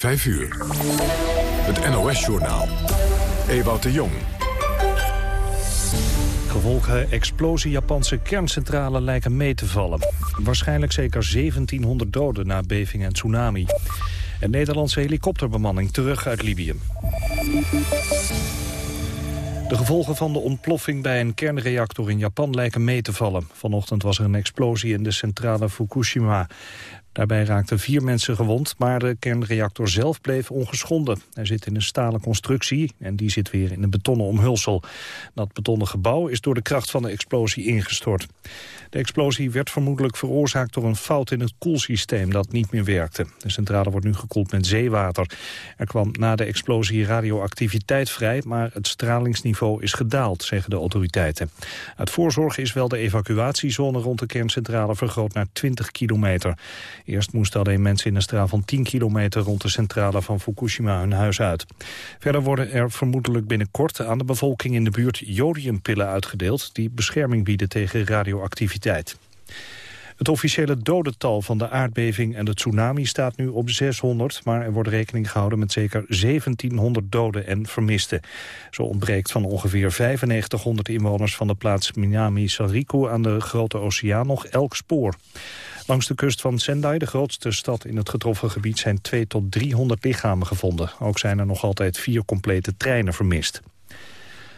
5 uur. Het NOS-journaal. Ewout de Jong. Gevolgen explosie Japanse kerncentrale lijken mee te vallen. Waarschijnlijk zeker 1700 doden na beving en tsunami. Een Nederlandse helikopterbemanning terug uit Libië. De gevolgen van de ontploffing bij een kernreactor in Japan lijken mee te vallen. Vanochtend was er een explosie in de centrale Fukushima. Daarbij raakten vier mensen gewond, maar de kernreactor zelf bleef ongeschonden. Hij zit in een stalen constructie en die zit weer in een betonnen omhulsel. Dat betonnen gebouw is door de kracht van de explosie ingestort. De explosie werd vermoedelijk veroorzaakt door een fout in het koelsysteem dat niet meer werkte. De centrale wordt nu gekoeld met zeewater. Er kwam na de explosie radioactiviteit vrij, maar het stralingsniveau is gedaald, zeggen de autoriteiten. Uit voorzorg is wel de evacuatiezone rond de kerncentrale vergroot naar 20 kilometer. Eerst moesten alleen mensen in een straal van 10 kilometer rond de centrale van Fukushima hun huis uit. Verder worden er vermoedelijk binnenkort aan de bevolking in de buurt jodiumpillen uitgedeeld die bescherming bieden tegen radioactiviteit. Het officiële dodental van de aardbeving en de tsunami staat nu op 600... maar er wordt rekening gehouden met zeker 1700 doden en vermisten. Zo ontbreekt van ongeveer 9500 inwoners van de plaats Minami-Sariku... aan de Grote Oceaan nog elk spoor. Langs de kust van Sendai, de grootste stad in het getroffen gebied... zijn 2 tot 300 lichamen gevonden. Ook zijn er nog altijd vier complete treinen vermist.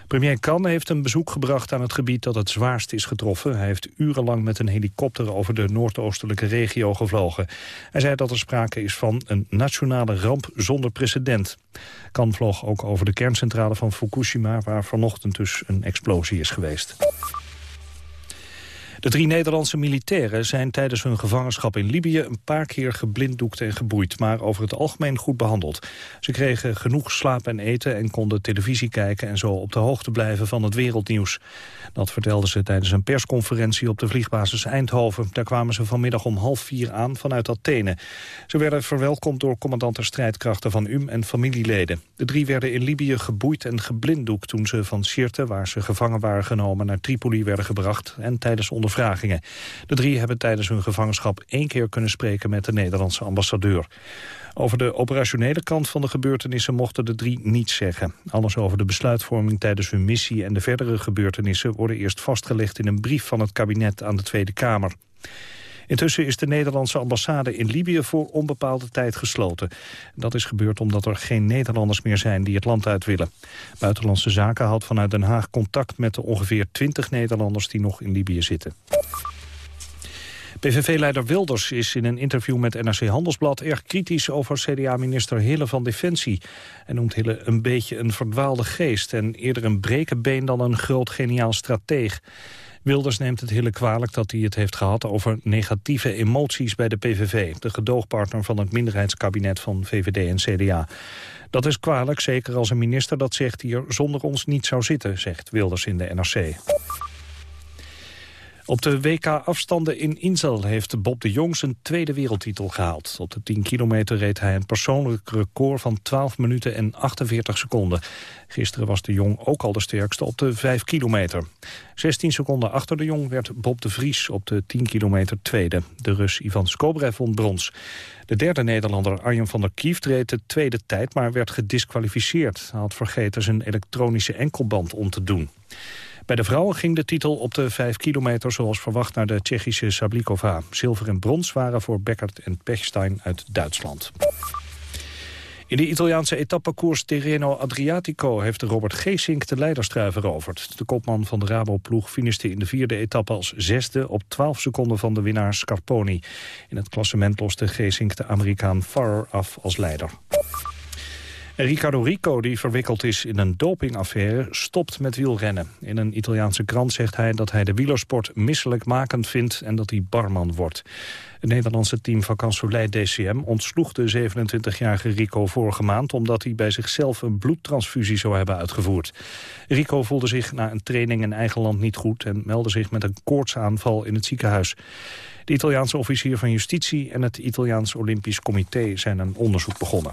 Premier Kan heeft een bezoek gebracht aan het gebied dat het zwaarst is getroffen. Hij heeft urenlang met een helikopter over de noordoostelijke regio gevlogen. Hij zei dat er sprake is van een nationale ramp zonder precedent. Kan vloog ook over de kerncentrale van Fukushima... waar vanochtend dus een explosie is geweest. De drie Nederlandse militairen zijn tijdens hun gevangenschap in Libië een paar keer geblinddoekt en geboeid, maar over het algemeen goed behandeld. Ze kregen genoeg slaap en eten en konden televisie kijken en zo op de hoogte blijven van het wereldnieuws. Dat vertelden ze tijdens een persconferentie op de vliegbasis Eindhoven. Daar kwamen ze vanmiddag om half vier aan vanuit Athene. Ze werden verwelkomd door commandant der strijdkrachten van UM en familieleden. De drie werden in Libië geboeid en geblinddoekt toen ze van Sirte, waar ze gevangen waren genomen, naar Tripoli werden gebracht en tijdens onderzoek de drie hebben tijdens hun gevangenschap één keer kunnen spreken met de Nederlandse ambassadeur. Over de operationele kant van de gebeurtenissen mochten de drie niets zeggen. Alles over de besluitvorming tijdens hun missie en de verdere gebeurtenissen worden eerst vastgelegd in een brief van het kabinet aan de Tweede Kamer. Intussen is de Nederlandse ambassade in Libië voor onbepaalde tijd gesloten. Dat is gebeurd omdat er geen Nederlanders meer zijn die het land uit willen. Buitenlandse Zaken houdt vanuit Den Haag contact met de ongeveer 20 Nederlanders die nog in Libië zitten. PVV-leider Wilders is in een interview met NRC Handelsblad erg kritisch over CDA-minister Hille van Defensie. Hij noemt Hille een beetje een verdwaalde geest en eerder een brekenbeen dan een groot geniaal strateeg. Wilders neemt het hele kwalijk dat hij het heeft gehad over negatieve emoties bij de PVV, de gedoogpartner van het minderheidskabinet van VVD en CDA. Dat is kwalijk, zeker als een minister dat zegt hier zonder ons niet zou zitten, zegt Wilders in de NRC. Op de WK-afstanden in Insel heeft Bob de Jong zijn tweede wereldtitel gehaald. Op de 10 kilometer reed hij een persoonlijk record van 12 minuten en 48 seconden. Gisteren was de Jong ook al de sterkste op de 5 kilometer. 16 seconden achter de Jong werd Bob de Vries op de 10 kilometer tweede. De Rus Ivan Skobrev won brons. De derde Nederlander Arjen van der Kieft reed de tweede tijd, maar werd gedisqualificeerd. Hij had vergeten zijn elektronische enkelband om te doen. Bij de vrouwen ging de titel op de 5 kilometer zoals verwacht naar de Tsjechische Sablikova. Zilver en brons waren voor Beckert en Pechstein uit Duitsland. In de Italiaanse etappekoers Terreno Adriatico heeft Robert Geesink de leiderstrui veroverd. De kopman van de Rabo-ploeg finishte in de vierde etappe als zesde op 12 seconden van de winnaar Scarponi. In het klassement loste Geesink de Amerikaan Farrer af als leider. Ricardo Rico, die verwikkeld is in een dopingaffaire, stopt met wielrennen. In een Italiaanse krant zegt hij dat hij de wielersport misselijkmakend vindt en dat hij barman wordt. Het Nederlandse team van Soleil DCM ontsloeg de 27-jarige Rico vorige maand... omdat hij bij zichzelf een bloedtransfusie zou hebben uitgevoerd. Rico voelde zich na een training in eigen land niet goed... en meldde zich met een koortsaanval in het ziekenhuis. De Italiaanse officier van justitie en het Italiaans Olympisch Comité zijn een onderzoek begonnen.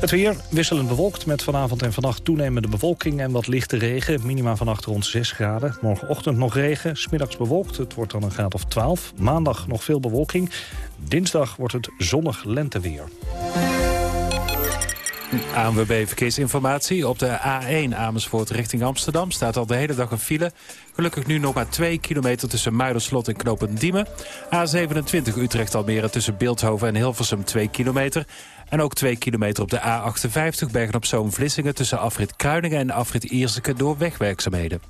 Het weer wisselend bewolkt met vanavond en vannacht toenemende bewolking en wat lichte regen. Minima vannacht rond 6 graden. Morgenochtend nog regen, smiddags bewolkt. Het wordt dan een graad of 12. Maandag nog veel bewolking. Dinsdag wordt het zonnig lenteweer. ANWB Verkeersinformatie. Op de A1 Amersfoort richting Amsterdam staat al de hele dag een file. Gelukkig nu nog maar 2 kilometer tussen Muiderslot en Knopend Diemen. A27 Utrecht-Almere tussen Beeldhoven en Hilversum 2 kilometer. En ook 2 kilometer op de A58 Bergen-op-Zoom-Vlissingen... tussen afrit Kruiningen en afrit Ierseke door wegwerkzaamheden.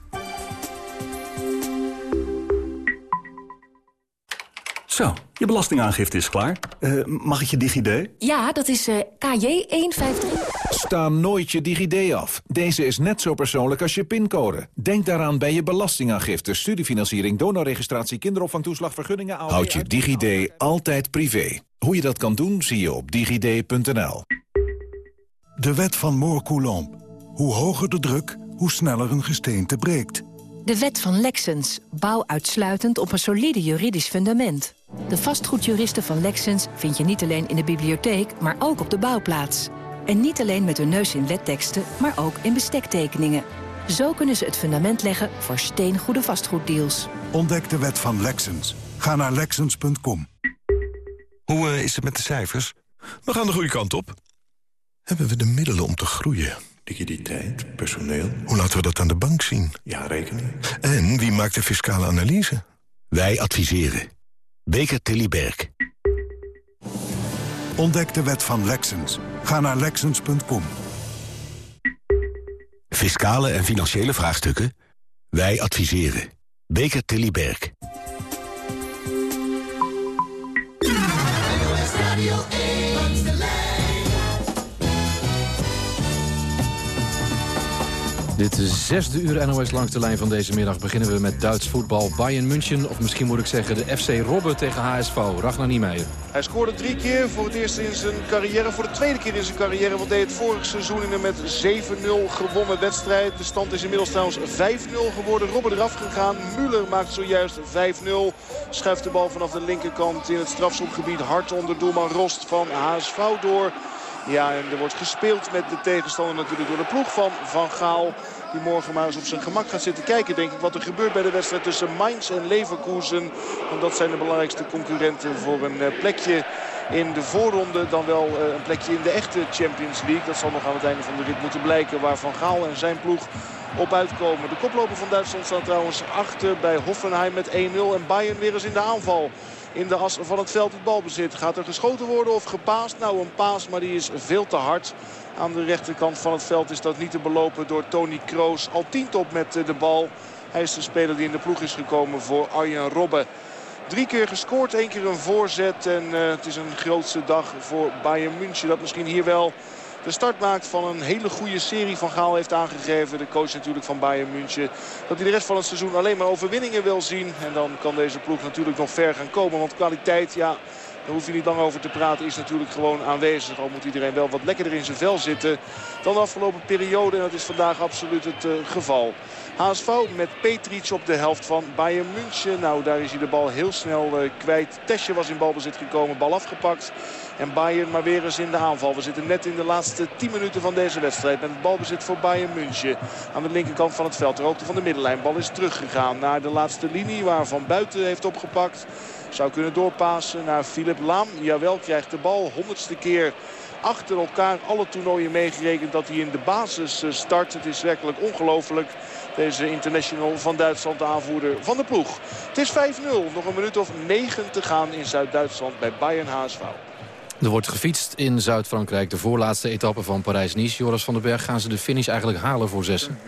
Zo, je belastingaangifte is klaar. Uh, mag ik je DigiD? Ja, dat is uh, KJ153. Sta nooit je DigiD af. Deze is net zo persoonlijk als je pincode. Denk daaraan bij je belastingaangifte, studiefinanciering, donorregistratie, kinderopvangtoeslag, vergunningen... Houd je DigiD altijd privé. Hoe je dat kan doen, zie je op digid.nl. De wet van Moore-Coulomb. Hoe hoger de druk, hoe sneller een gesteente breekt. De wet van Lexens. Bouw uitsluitend op een solide juridisch fundament. De vastgoedjuristen van Lexens vind je niet alleen in de bibliotheek, maar ook op de bouwplaats. En niet alleen met hun neus in wetteksten, maar ook in bestektekeningen. Zo kunnen ze het fundament leggen voor steengoede vastgoeddeals. Ontdek de wet van Lexens. Ga naar Lexens.com. Hoe uh, is het met de cijfers? We gaan de goede kant op. Hebben we de middelen om te groeien? Liquiditeit, personeel. Hoe laten we dat aan de bank zien? Ja, rekening. En wie maakt de fiscale analyse? Wij adviseren. Beker Tilly Berg. Ontdek de wet van Lexens. Ga naar Lexens.com. Fiscale en financiële vraagstukken? Wij adviseren. Beker Tilly Berg. Dit zesde uur NOS langs de lijn van deze middag beginnen we met Duits voetbal. Bayern München, of misschien moet ik zeggen de FC Robben tegen HSV. Ragnar Niemeyer. Hij scoorde drie keer voor het eerst in zijn carrière. Voor de tweede keer in zijn carrière. Want deed het vorig seizoen in een met 7-0 gewonnen wedstrijd. De stand is inmiddels trouwens 5-0 geworden. Robben eraf gegaan. Müller maakt zojuist 5-0. Schuift de bal vanaf de linkerkant in het strafschopgebied. Hard onder doelman Rost van HSV door. Ja, en er wordt gespeeld met de tegenstander natuurlijk door de ploeg van Van Gaal. Die morgen maar eens op zijn gemak gaat zitten kijken, denk ik, wat er gebeurt bij de wedstrijd tussen Mainz en Leverkusen. Want dat zijn de belangrijkste concurrenten voor een eh, plekje in de voorronde. Dan wel eh, een plekje in de echte Champions League. Dat zal nog aan het einde van de rit moeten blijken waar Van Gaal en zijn ploeg op uitkomen. De koploper van Duitsland staat trouwens achter bij Hoffenheim met 1-0. En Bayern weer eens in de aanval in de as van het veld het balbezit. Gaat er geschoten worden of gepaast? Nou, een paas, maar die is veel te hard. Aan de rechterkant van het veld is dat niet te belopen door Tony Kroos. Al top met eh, de bal. Hij is de speler die in de ploeg is gekomen voor Arjen Robben. Drie keer gescoord, één keer een voorzet. En uh, het is een grootste dag voor Bayern München. Dat misschien hier wel de start maakt van een hele goede serie. Van Gaal heeft aangegeven, de coach natuurlijk van Bayern München... dat hij de rest van het seizoen alleen maar overwinningen wil zien. En dan kan deze ploeg natuurlijk nog ver gaan komen. Want kwaliteit, ja, daar hoef je niet lang over te praten. Is natuurlijk gewoon aanwezig. Al moet iedereen wel wat lekkerder in zijn vel zitten dan de afgelopen periode. En dat is vandaag absoluut het uh, geval. HSV met Petric op de helft van Bayern München. Nou, daar is hij de bal heel snel uh, kwijt. Tesje was in balbezit gekomen, bal afgepakt. En Bayern maar weer eens in de aanval. We zitten net in de laatste 10 minuten van deze wedstrijd. Met het balbezit voor Bayern München. Aan de linkerkant van het veld. De hoogte van de middenlijn. Bal is teruggegaan naar de laatste linie. Waar Van Buiten heeft opgepakt. Zou kunnen doorpassen naar Philip Laam. Jawel, krijgt de bal. Honderdste keer achter elkaar. Alle toernooien meegerekend dat hij in de basis eh, start. Het is werkelijk ongelooflijk. Deze international van Duitsland, de aanvoerder van de ploeg. Het is 5-0. Nog een minuut of 9 te gaan in Zuid-Duitsland bij Bayern HSV. Er wordt gefietst in Zuid-Frankrijk. De voorlaatste etappe van Parijs-Nice. Joris van den Berg, gaan ze de finish eigenlijk halen voor zessen?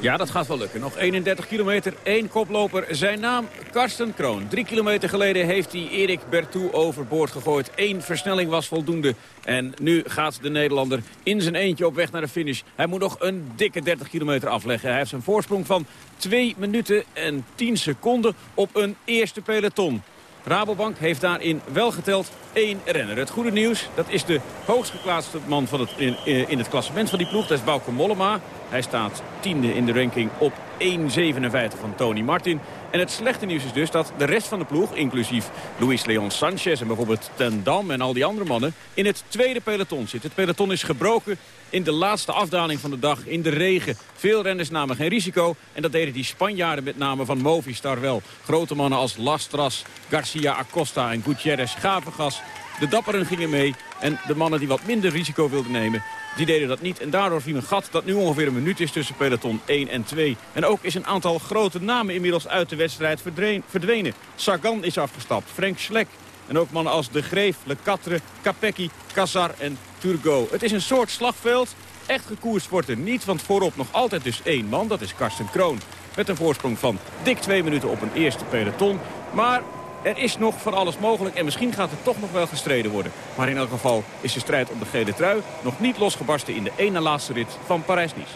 Ja, dat gaat wel lukken. Nog 31 kilometer, één koploper. Zijn naam Karsten Kroon. Drie kilometer geleden heeft hij Erik Bertou overboord gegooid. Eén versnelling was voldoende. En nu gaat de Nederlander in zijn eentje op weg naar de finish. Hij moet nog een dikke 30 kilometer afleggen. Hij heeft zijn voorsprong van 2 minuten en 10 seconden op een eerste peloton. Rabobank heeft daarin wel geteld één renner. Het goede nieuws, dat is de hoogst geplaatste man van het, in, in het klassement van die ploeg. Dat is Bauke Mollema. Hij staat tiende in de ranking op 1.57 van Tony Martin. En het slechte nieuws is dus dat de rest van de ploeg, inclusief Luis Leon Sanchez en bijvoorbeeld Ten Dam en al die andere mannen, in het tweede peloton zit. Het peloton is gebroken in de laatste afdaling van de dag in de regen. Veel renners namen geen risico en dat deden die Spanjaarden met name van Movistar wel. Grote mannen als Lastras, Garcia Acosta en Gutierrez Gavengas. De dapperen gingen mee en de mannen die wat minder risico wilden nemen... die deden dat niet. En daardoor viel een gat dat nu ongeveer een minuut is tussen peloton 1 en 2. En ook is een aantal grote namen inmiddels uit de wedstrijd verdwenen. Sagan is afgestapt, Frank Schleck. En ook mannen als De Greef, Le Catre, Capecchi, Kazar en Turgo. Het is een soort slagveld. Echt gekoerst wordt er niet, want voorop nog altijd dus één man. Dat is Karsten Kroon. Met een voorsprong van dik twee minuten op een eerste peloton. Maar er is nog van alles mogelijk en misschien gaat er toch nog wel gestreden worden. Maar in elk geval is de strijd om de gele trui nog niet losgebarsten in de ene laatste rit van Parijs-Nice.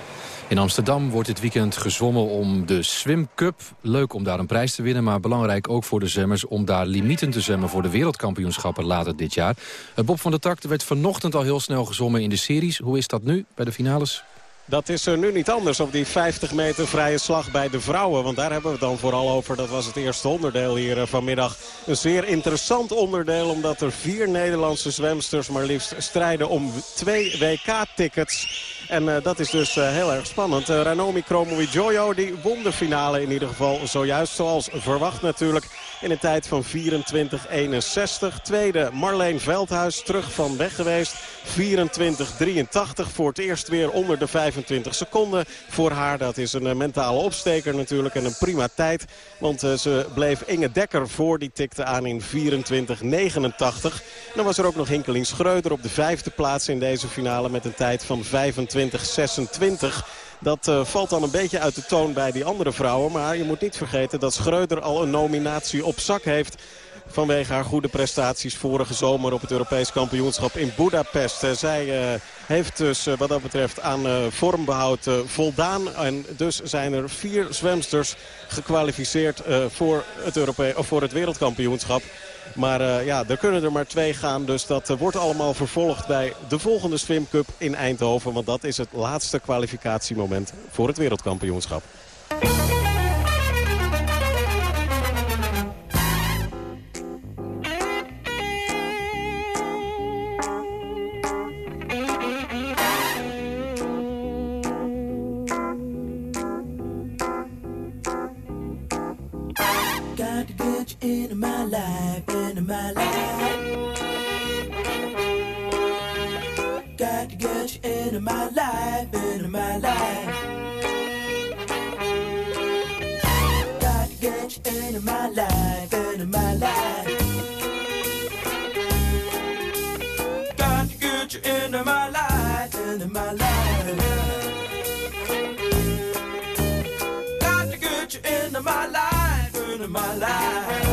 In Amsterdam wordt dit weekend gezwommen om de Swim Cup. Leuk om daar een prijs te winnen, maar belangrijk ook voor de zwemmers... om daar limieten te zwemmen voor de wereldkampioenschappen later dit jaar. Bob van der Tak werd vanochtend al heel snel gezwommen in de series. Hoe is dat nu bij de finales? Dat is er nu niet anders op die 50 meter vrije slag bij de vrouwen. Want daar hebben we het dan vooral over. Dat was het eerste onderdeel hier eh, vanmiddag. Een zeer interessant onderdeel. Omdat er vier Nederlandse zwemsters maar liefst strijden om twee WK-tickets. En uh, dat is dus uh, heel erg spannend. Uh, Ranomi Kromowidjojo die won de finale in ieder geval zojuist. Zoals verwacht natuurlijk in een tijd van 24-61. Tweede Marleen Veldhuis terug van weg geweest. 24-83 voor het eerst weer onder de 25 seconden voor haar. Dat is een mentale opsteker natuurlijk en een prima tijd. Want ze bleef Inge Dekker voor. Die tikte aan in 24-89. Dan was er ook nog Hinkelien Schreuder op de vijfde plaats in deze finale met een tijd van 25-26. Dat uh, valt dan een beetje uit de toon bij die andere vrouwen. Maar je moet niet vergeten dat Schreuder al een nominatie op zak heeft vanwege haar goede prestaties vorige zomer op het Europees kampioenschap in Budapest. Uh, zij uh, heeft dus uh, wat dat betreft aan vormbehoud voldaan. En dus zijn er vier zwemsters gekwalificeerd voor, het of voor het wereldkampioenschap. Maar ja, er kunnen er maar twee gaan. Dus dat wordt allemaal vervolgd bij de volgende Swim Cup in Eindhoven. Want dat is het laatste kwalificatiemoment voor het wereldkampioenschap. Into my my life. Got to get you into my life, into my life.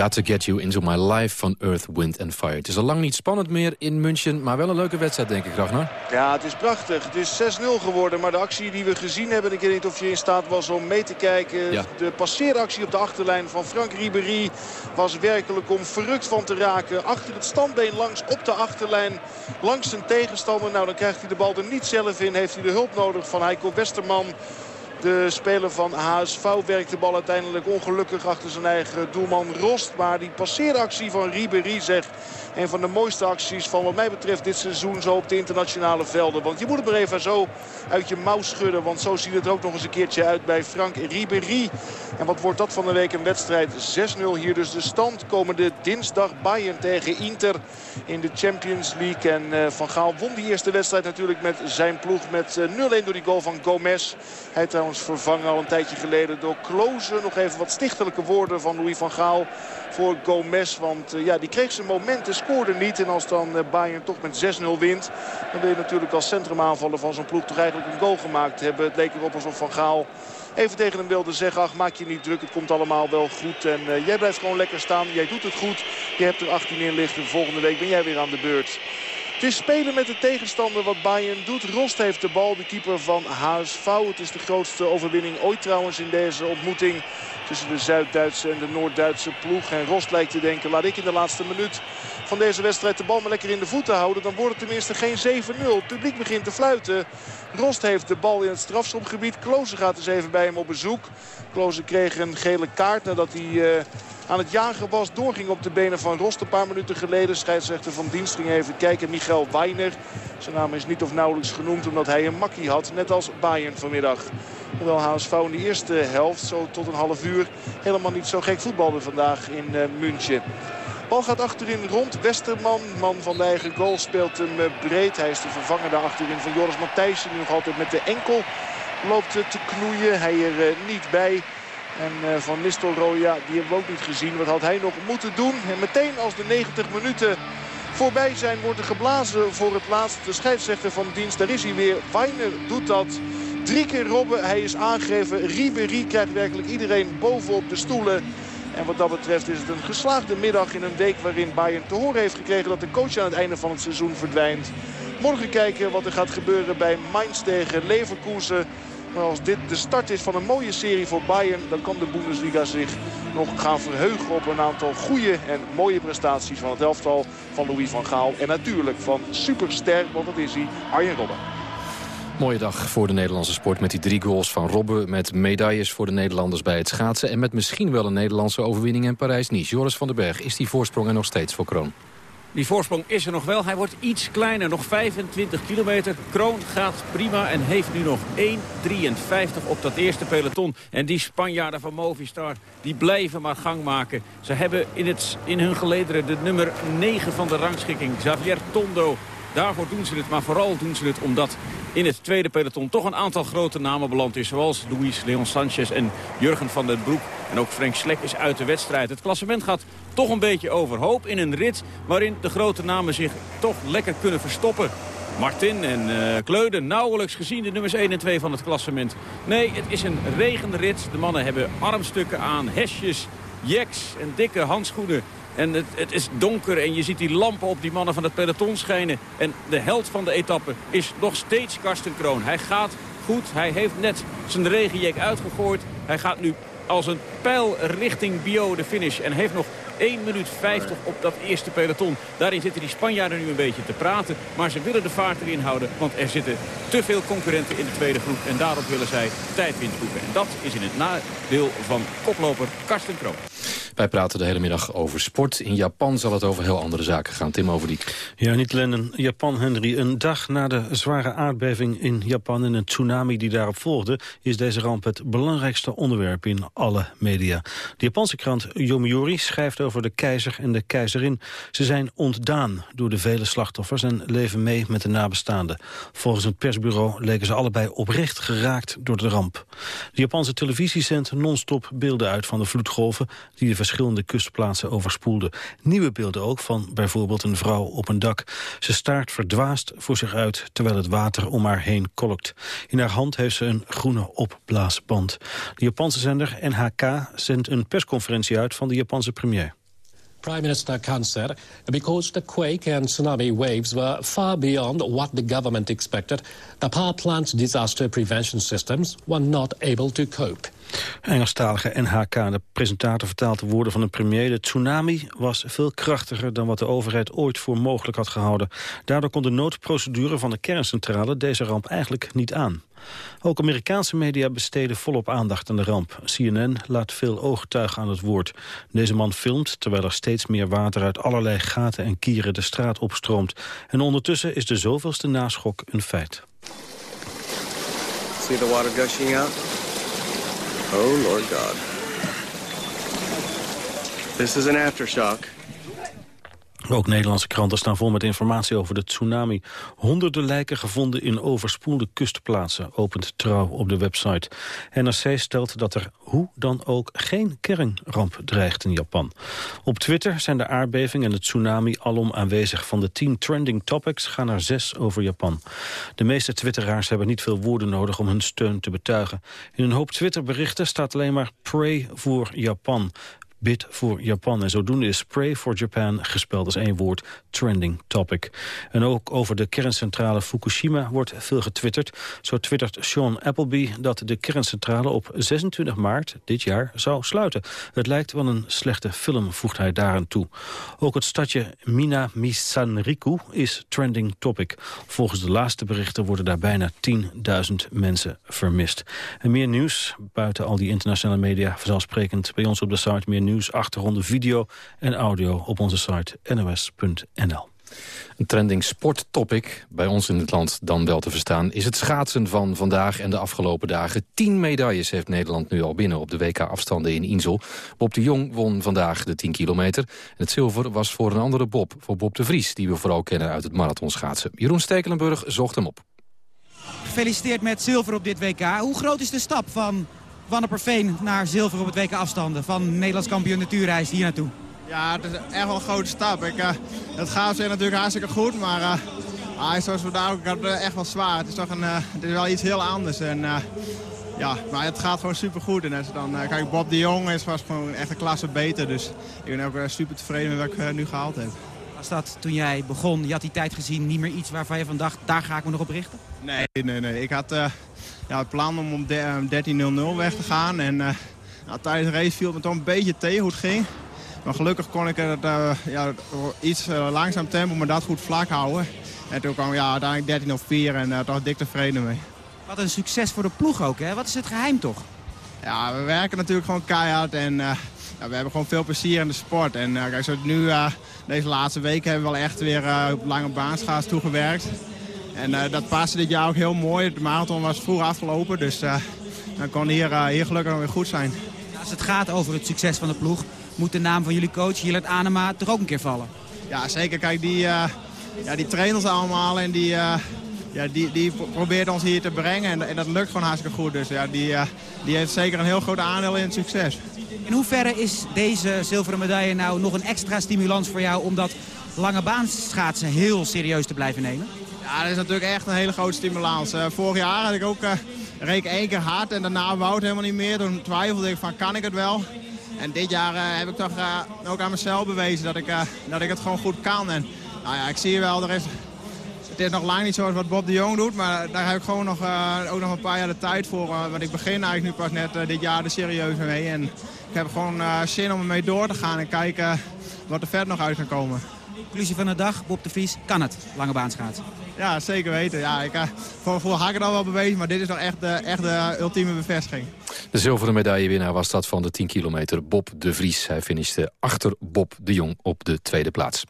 Got to Get You Into My Life van Earth, Wind and Fire. Het is al lang niet spannend meer in München, maar wel een leuke wedstrijd denk ik, Ragnar. Ja, het is prachtig. Het is 6-0 geworden, maar de actie die we gezien hebben... ik weet niet of je in staat was om mee te kijken. Ja. De passeeractie op de achterlijn van Frank Ribéry was werkelijk om verrukt van te raken. Achter het standbeen langs op de achterlijn, langs zijn tegenstander. Nou, dan krijgt hij de bal er niet zelf in. Heeft hij de hulp nodig van Heiko Westerman... De speler van HSV werkt de bal uiteindelijk ongelukkig achter zijn eigen doelman Rost. Maar die passeeractie van Ribéry zegt een van de mooiste acties van wat mij betreft dit seizoen zo op de internationale velden. Want je moet het maar even zo uit je mouw schudden. Want zo ziet het er ook nog eens een keertje uit bij Frank Ribéry. En wat wordt dat van de week een wedstrijd? 6-0 hier dus de stand. Komende dinsdag Bayern tegen Inter in de Champions League. En uh, Van Gaal won die eerste wedstrijd natuurlijk met zijn ploeg. Met uh, 0-1 door die goal van Gomez. Hij trouwens vervangen al een tijdje geleden door Klozen. Nog even wat stichtelijke woorden van Louis van Gaal voor Gomez. Want uh, ja, die kreeg zijn momenten, scoorde niet. En als dan uh, Bayern toch met 6-0 wint... dan wil je natuurlijk als centrumaanvaller van zo'n ploeg toch eigenlijk een goal gemaakt hebben. Het leek erop alsof Van Gaal even tegen hem wilde zeggen... ach, maak je niet druk, het komt allemaal wel goed. En uh, jij blijft gewoon lekker staan, jij doet het goed. Je hebt er 18 in liggen, volgende week ben jij weer aan de beurt. Het is spelen met de tegenstander wat Bayern doet. Rost heeft de bal, de keeper van HSV. Het is de grootste overwinning ooit trouwens in deze ontmoeting tussen de Zuid-Duitse en de Noord-Duitse ploeg. En Rost lijkt te denken, laat ik in de laatste minuut van deze wedstrijd de bal maar lekker in de voeten houden. Dan wordt het tenminste geen 7-0. Het publiek begint te fluiten. Rost heeft de bal in het strafschopgebied. Klozen gaat dus even bij hem op bezoek. Klozen kreeg een gele kaart nadat hij uh, aan het jagen was. Doorging op de benen van Rost een paar minuten geleden. Scheidsrechter van dienst ging even kijken. Michael Weiner. Zijn naam is niet of nauwelijks genoemd omdat hij een makkie had. Net als Bayern vanmiddag. Hoewel HSV in de eerste helft, zo tot een half uur, helemaal niet zo gek voetbalde vandaag in uh, München. Bal gaat achterin rond. Westerman, man van de eigen goal, speelt hem breed. Hij is de vervanger daar achterin van Joris Matthijssen. Die nog altijd met de enkel loopt te knoeien. Hij er uh, niet bij. En Van Nistelrooy, die hebben we ook niet gezien. Wat had hij nog moeten doen? En meteen als de 90 minuten voorbij zijn, wordt er geblazen voor het laatste scheidsrechter van dienst. Daar is hij weer. Weiner doet dat. Drie keer Robben, hij is aangegeven. Ribéry krijgt werkelijk iedereen bovenop de stoelen. En wat dat betreft is het een geslaagde middag in een week waarin Bayern te horen heeft gekregen dat de coach aan het einde van het seizoen verdwijnt. Morgen kijken wat er gaat gebeuren bij Mainz tegen Leverkusen. Maar als dit de start is van een mooie serie voor Bayern... dan kan de Bundesliga zich nog gaan verheugen op een aantal goede en mooie prestaties... van het elftal van Louis van Gaal. En natuurlijk van superster, want dat is hij, Arjen Robben. Mooie dag voor de Nederlandse sport met die drie goals van Robben... met medailles voor de Nederlanders bij het schaatsen... en met misschien wel een Nederlandse overwinning in Parijs-Nice. Joris van den Berg, is die voorsprong er nog steeds voor Kroon? Die voorsprong is er nog wel. Hij wordt iets kleiner, nog 25 kilometer. Kroon gaat prima en heeft nu nog 1,53 op dat eerste peloton. En die Spanjaarden van Movistar, die blijven maar gang maken. Ze hebben in, het, in hun gelederen de nummer 9 van de rangschikking, Xavier Tondo. Daarvoor doen ze het, maar vooral doen ze het omdat in het tweede peloton toch een aantal grote namen beland is. Zoals Luis Leon Sanchez en Jurgen van den Broek. En ook Frank Slek is uit de wedstrijd. Het klassement gaat toch een beetje overhoop in een rit waarin de grote namen zich toch lekker kunnen verstoppen. Martin en uh, Kleuden nauwelijks gezien de nummers 1 en 2 van het klassement. Nee, het is een regenrit. De mannen hebben armstukken aan, hesjes, jacks en dikke handschoenen. En het, het, is donker en je ziet die lampen op die mannen van het peloton schijnen. En de held van de etappe is nog steeds Karsten Kroon. Hij gaat goed. Hij heeft net zijn regenjek uitgegooid. Hij gaat nu als een pijl richting Bio de finish. En heeft nog 1 minuut 50 op dat eerste peloton. Daarin zitten die Spanjaarden nu een beetje te praten. Maar ze willen de vaart erin houden. Want er zitten te veel concurrenten in de tweede groep. En daarop willen zij tijdwinst boeken. En dat is in het nadeel van koploper Karsten Kroon. Wij praten de hele middag over sport. In Japan zal het over heel andere zaken gaan. Tim Overdiek. Ja, niet alleen Japan, Henry. Een dag na de zware aardbeving in Japan en een tsunami die daarop volgde... is deze ramp het belangrijkste onderwerp in alle media. De Japanse krant Yomiuri schrijft over de keizer en de keizerin. Ze zijn ontdaan door de vele slachtoffers en leven mee met de nabestaanden. Volgens het persbureau leken ze allebei oprecht geraakt door de ramp. De Japanse televisie zendt non-stop beelden uit van de vloedgolven... die de verschillende kustplaatsen overspoelden. Nieuwe beelden ook van bijvoorbeeld een vrouw op een dak. Ze staart verdwaasd voor zich uit terwijl het water om haar heen kolkt. In haar hand heeft ze een groene opblaasband. De Japanse zender NHK zendt een persconferentie uit van de Japanse premier. Prime Minister Khan said because the quake and tsunami waves were far beyond what the government expected, the power plant's disaster prevention systems were not able to cope. Engelstalige NHK, de presentator, vertaalt de woorden van de premier. De tsunami was veel krachtiger dan wat de overheid ooit voor mogelijk had gehouden. Daardoor kon de noodprocedure van de kerncentrale deze ramp eigenlijk niet aan. Ook Amerikaanse media besteden volop aandacht aan de ramp. CNN laat veel ooggetuigen aan het woord. Deze man filmt terwijl er steeds meer water uit allerlei gaten en kieren de straat opstroomt. En ondertussen is de zoveelste naschok een feit. See the water gushing out? Oh, Lord God. This is an aftershock. Ook Nederlandse kranten staan vol met informatie over de tsunami. Honderden lijken gevonden in overspoelde kustplaatsen, opent Trouw op de website. NRC stelt dat er hoe dan ook geen kernramp dreigt in Japan. Op Twitter zijn de aardbeving en de tsunami alom aanwezig. Van de tien trending topics gaan er zes over Japan. De meeste twitteraars hebben niet veel woorden nodig om hun steun te betuigen. In een hoop Twitterberichten staat alleen maar pray voor Japan bid voor Japan. En zodoende is Pray for Japan gespeld als één woord trending topic. En ook over de kerncentrale Fukushima wordt veel getwitterd. Zo twittert Sean Appleby dat de kerncentrale op 26 maart dit jaar zou sluiten. Het lijkt wel een slechte film, voegt hij daaraan toe. Ook het stadje Minamisanriku is trending topic. Volgens de laatste berichten worden daar bijna 10.000 mensen vermist. En meer nieuws, buiten al die internationale media, vanzelfsprekend bij ons op de site meer nieuws, achtergronden, video en audio op onze site nos.nl. Een trending sporttopic, bij ons in het land dan wel te verstaan... is het schaatsen van vandaag en de afgelopen dagen. Tien medailles heeft Nederland nu al binnen op de WK-afstanden in Insel. Bob de Jong won vandaag de 10 kilometer. En het zilver was voor een andere Bob, voor Bob de Vries... die we vooral kennen uit het marathonschaatsen. Jeroen Stekelenburg zocht hem op. Gefeliciteerd met zilver op dit WK. Hoe groot is de stap van Wanneperveen naar zilver op het WK afstanden. Van Nederlands kampioen natuurreis hier naartoe. Ja, het is echt wel een grote stap. Ik, uh, het gaat zijn natuurlijk hartstikke goed, maar uh, ah, zoals vandaag ook, had echt wel zwaar. Het is toch een, uh, het is wel iets heel anders. En, ja, maar het gaat gewoon super goed. En dan, kijk, Bob de Jong is, was gewoon echt een klasse beter. Dus ik ben ook super tevreden met wat ik nu gehaald heb. Was dat toen jij begon, je had die tijd gezien, niet meer iets waarvan je van dacht, daar ga ik me nog op richten? Nee, nee, nee. Ik had ja, het plan om om 13.00 weg te gaan. En uh, nou, tijdens de race viel het me toch een beetje tegen hoe het ging. Maar gelukkig kon ik het uh, ja, iets langzaam tempo, maar dat goed vlak houden. En toen kwam ja, uiteindelijk 13.04 en daar toch dik tevreden mee. Wat een succes voor de ploeg ook, hè? Wat is het geheim toch? Ja, we werken natuurlijk gewoon keihard en ja, we hebben gewoon veel plezier in de sport. En kijk, zo nu, deze laatste weken hebben we wel echt weer op lange baanschaats toegewerkt. En uh, dat paste dit jaar ook heel mooi. De marathon was vroeg afgelopen, dus uh, dan kon hier, uh, hier gelukkig weer goed zijn. Als het gaat over het succes van de ploeg, moet de naam van jullie coach, Hillert Anema, toch ook een keer vallen? Ja, zeker. Kijk, die, ja, die trainers allemaal en die, ja, die, die probeert ons hier te brengen. En, en, dat lukt gewoon hartstikke goed. Dus ja, die, die heeft zeker een heel groot aandeel in het succes. In hoeverre is deze zilveren medaille nou nog een extra stimulans voor jou... om dat lange baanschaatsen heel serieus te blijven nemen? Dat is natuurlijk echt een hele grote stimulans. Uh, vorig jaar had ik ook, uh, één keer hard en daarna wou het helemaal niet meer. Toen twijfelde ik van, kan ik het wel? En dit jaar uh, heb ik toch ook aan mezelf bewezen dat ik, dat ik het gewoon goed kan. En nou ja, ik zie wel, er is, het is nog lang niet zoals wat Bob de Jong doet. Maar daar heb ik gewoon nog, ook nog een paar jaar de tijd voor. want ik begin eigenlijk nu pas net dit jaar er serieus mee. En ik heb gewoon zin om ermee door te gaan en kijken wat er verder nog uit kan komen. Conclusie van de dag, Bob de Vries, kan het, lange baanschaatsen? Ja, zeker weten. Ja, ik, uh, voor, voor had ik het al wel bewezen, maar dit is nog echt de, echt de ultieme bevestiging. De zilveren medaillewinnaar was dat van de 10 kilometer Bob de Vries. Hij finishte achter Bob de Jong op de tweede plaats.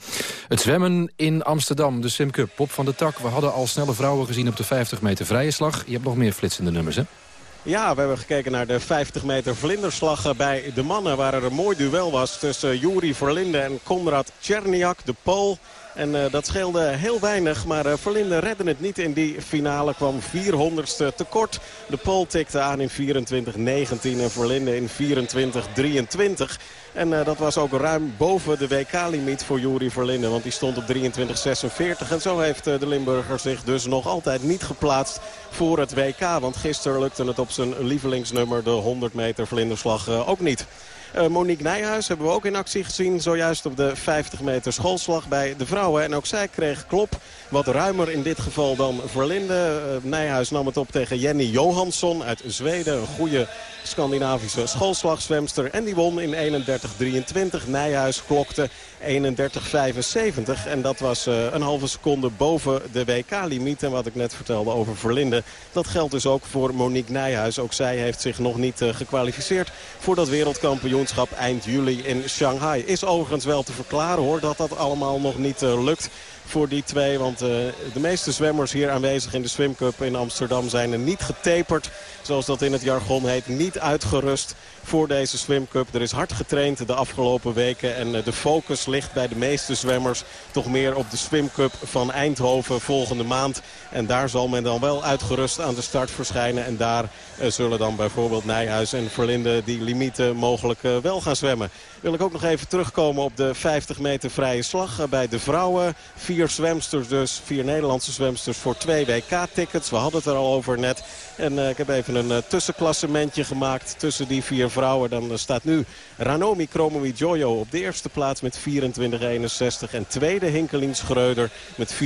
Het zwemmen in Amsterdam, de Sim Cup. Bob van de Tak, we hadden al snelle vrouwen gezien op de 50 meter vrije slag. Je hebt nog meer flitsende nummers, hè? Ja, we hebben gekeken naar de 50 meter vlinderslag bij de mannen... waar er een mooi duel was tussen Juri Verlinde en Konrad Czerniak, de Pool... En uh, dat scheelde heel weinig, maar uh, Verlinde redde het niet in die finale. Kwam 400ste tekort. De Pool tikte aan in 24-19 en Verlinde in 24-23. En uh, dat was ook ruim boven de WK-limiet voor Juri Verlinde. Want die stond op 23-46. En zo heeft de Limburger zich dus nog altijd niet geplaatst voor het WK. Want gisteren lukte het op zijn lievelingsnummer, de 100 meter vlinderslag, ook niet. Uh, Monique Nijhuis hebben we ook in actie gezien. Zojuist op de 50 meter schoolslag bij de vrouwen. En ook zij kreeg klop. Wat ruimer in dit geval dan Verlinde. Uh, Nijhuis nam het op tegen Jenny Johansson uit Zweden. Een goede Scandinavische schoolslagzwemster. En die won in 31-23. Nijhuis klokte 31-75. En dat was uh, een halve seconde boven de WK-limiet. En wat ik net vertelde over Verlinde. Dat geldt dus ook voor Monique Nijhuis. Ook zij heeft zich nog niet gekwalificeerd voor dat eind juli in Shanghai. Is overigens wel te verklaren hoor dat dat allemaal nog niet uh, lukt voor die twee. Want uh, de meeste zwemmers hier aanwezig in de Swim Cup in Amsterdam zijn er niet getaperd. Zoals dat in het jargon heet. Niet uitgerust voor deze Swim Cup. Er is hard getraind de afgelopen weken. En uh, de focus ligt bij de meeste zwemmers toch meer op de Swim Cup van Eindhoven volgende maand. En daar zal men dan wel uitgerust aan de start verschijnen. En daar uh, zullen dan bijvoorbeeld Nijhuis en Verlinde die limieten mogelijk wel gaan zwemmen. Wil ik ook nog even terugkomen op de 50 meter vrije slag bij de vrouwen. Vier zwemsters dus, vier Nederlandse zwemsters voor twee WK-tickets. We hadden het er al over net. En uh, ik heb even een uh, tussenklassementje gemaakt tussen die vier vrouwen. Dan staat nu Ranomi Kromowidjojo Jojo op de eerste plaats met 24-61. En tweede Hinkelien Schreuder met 24-66.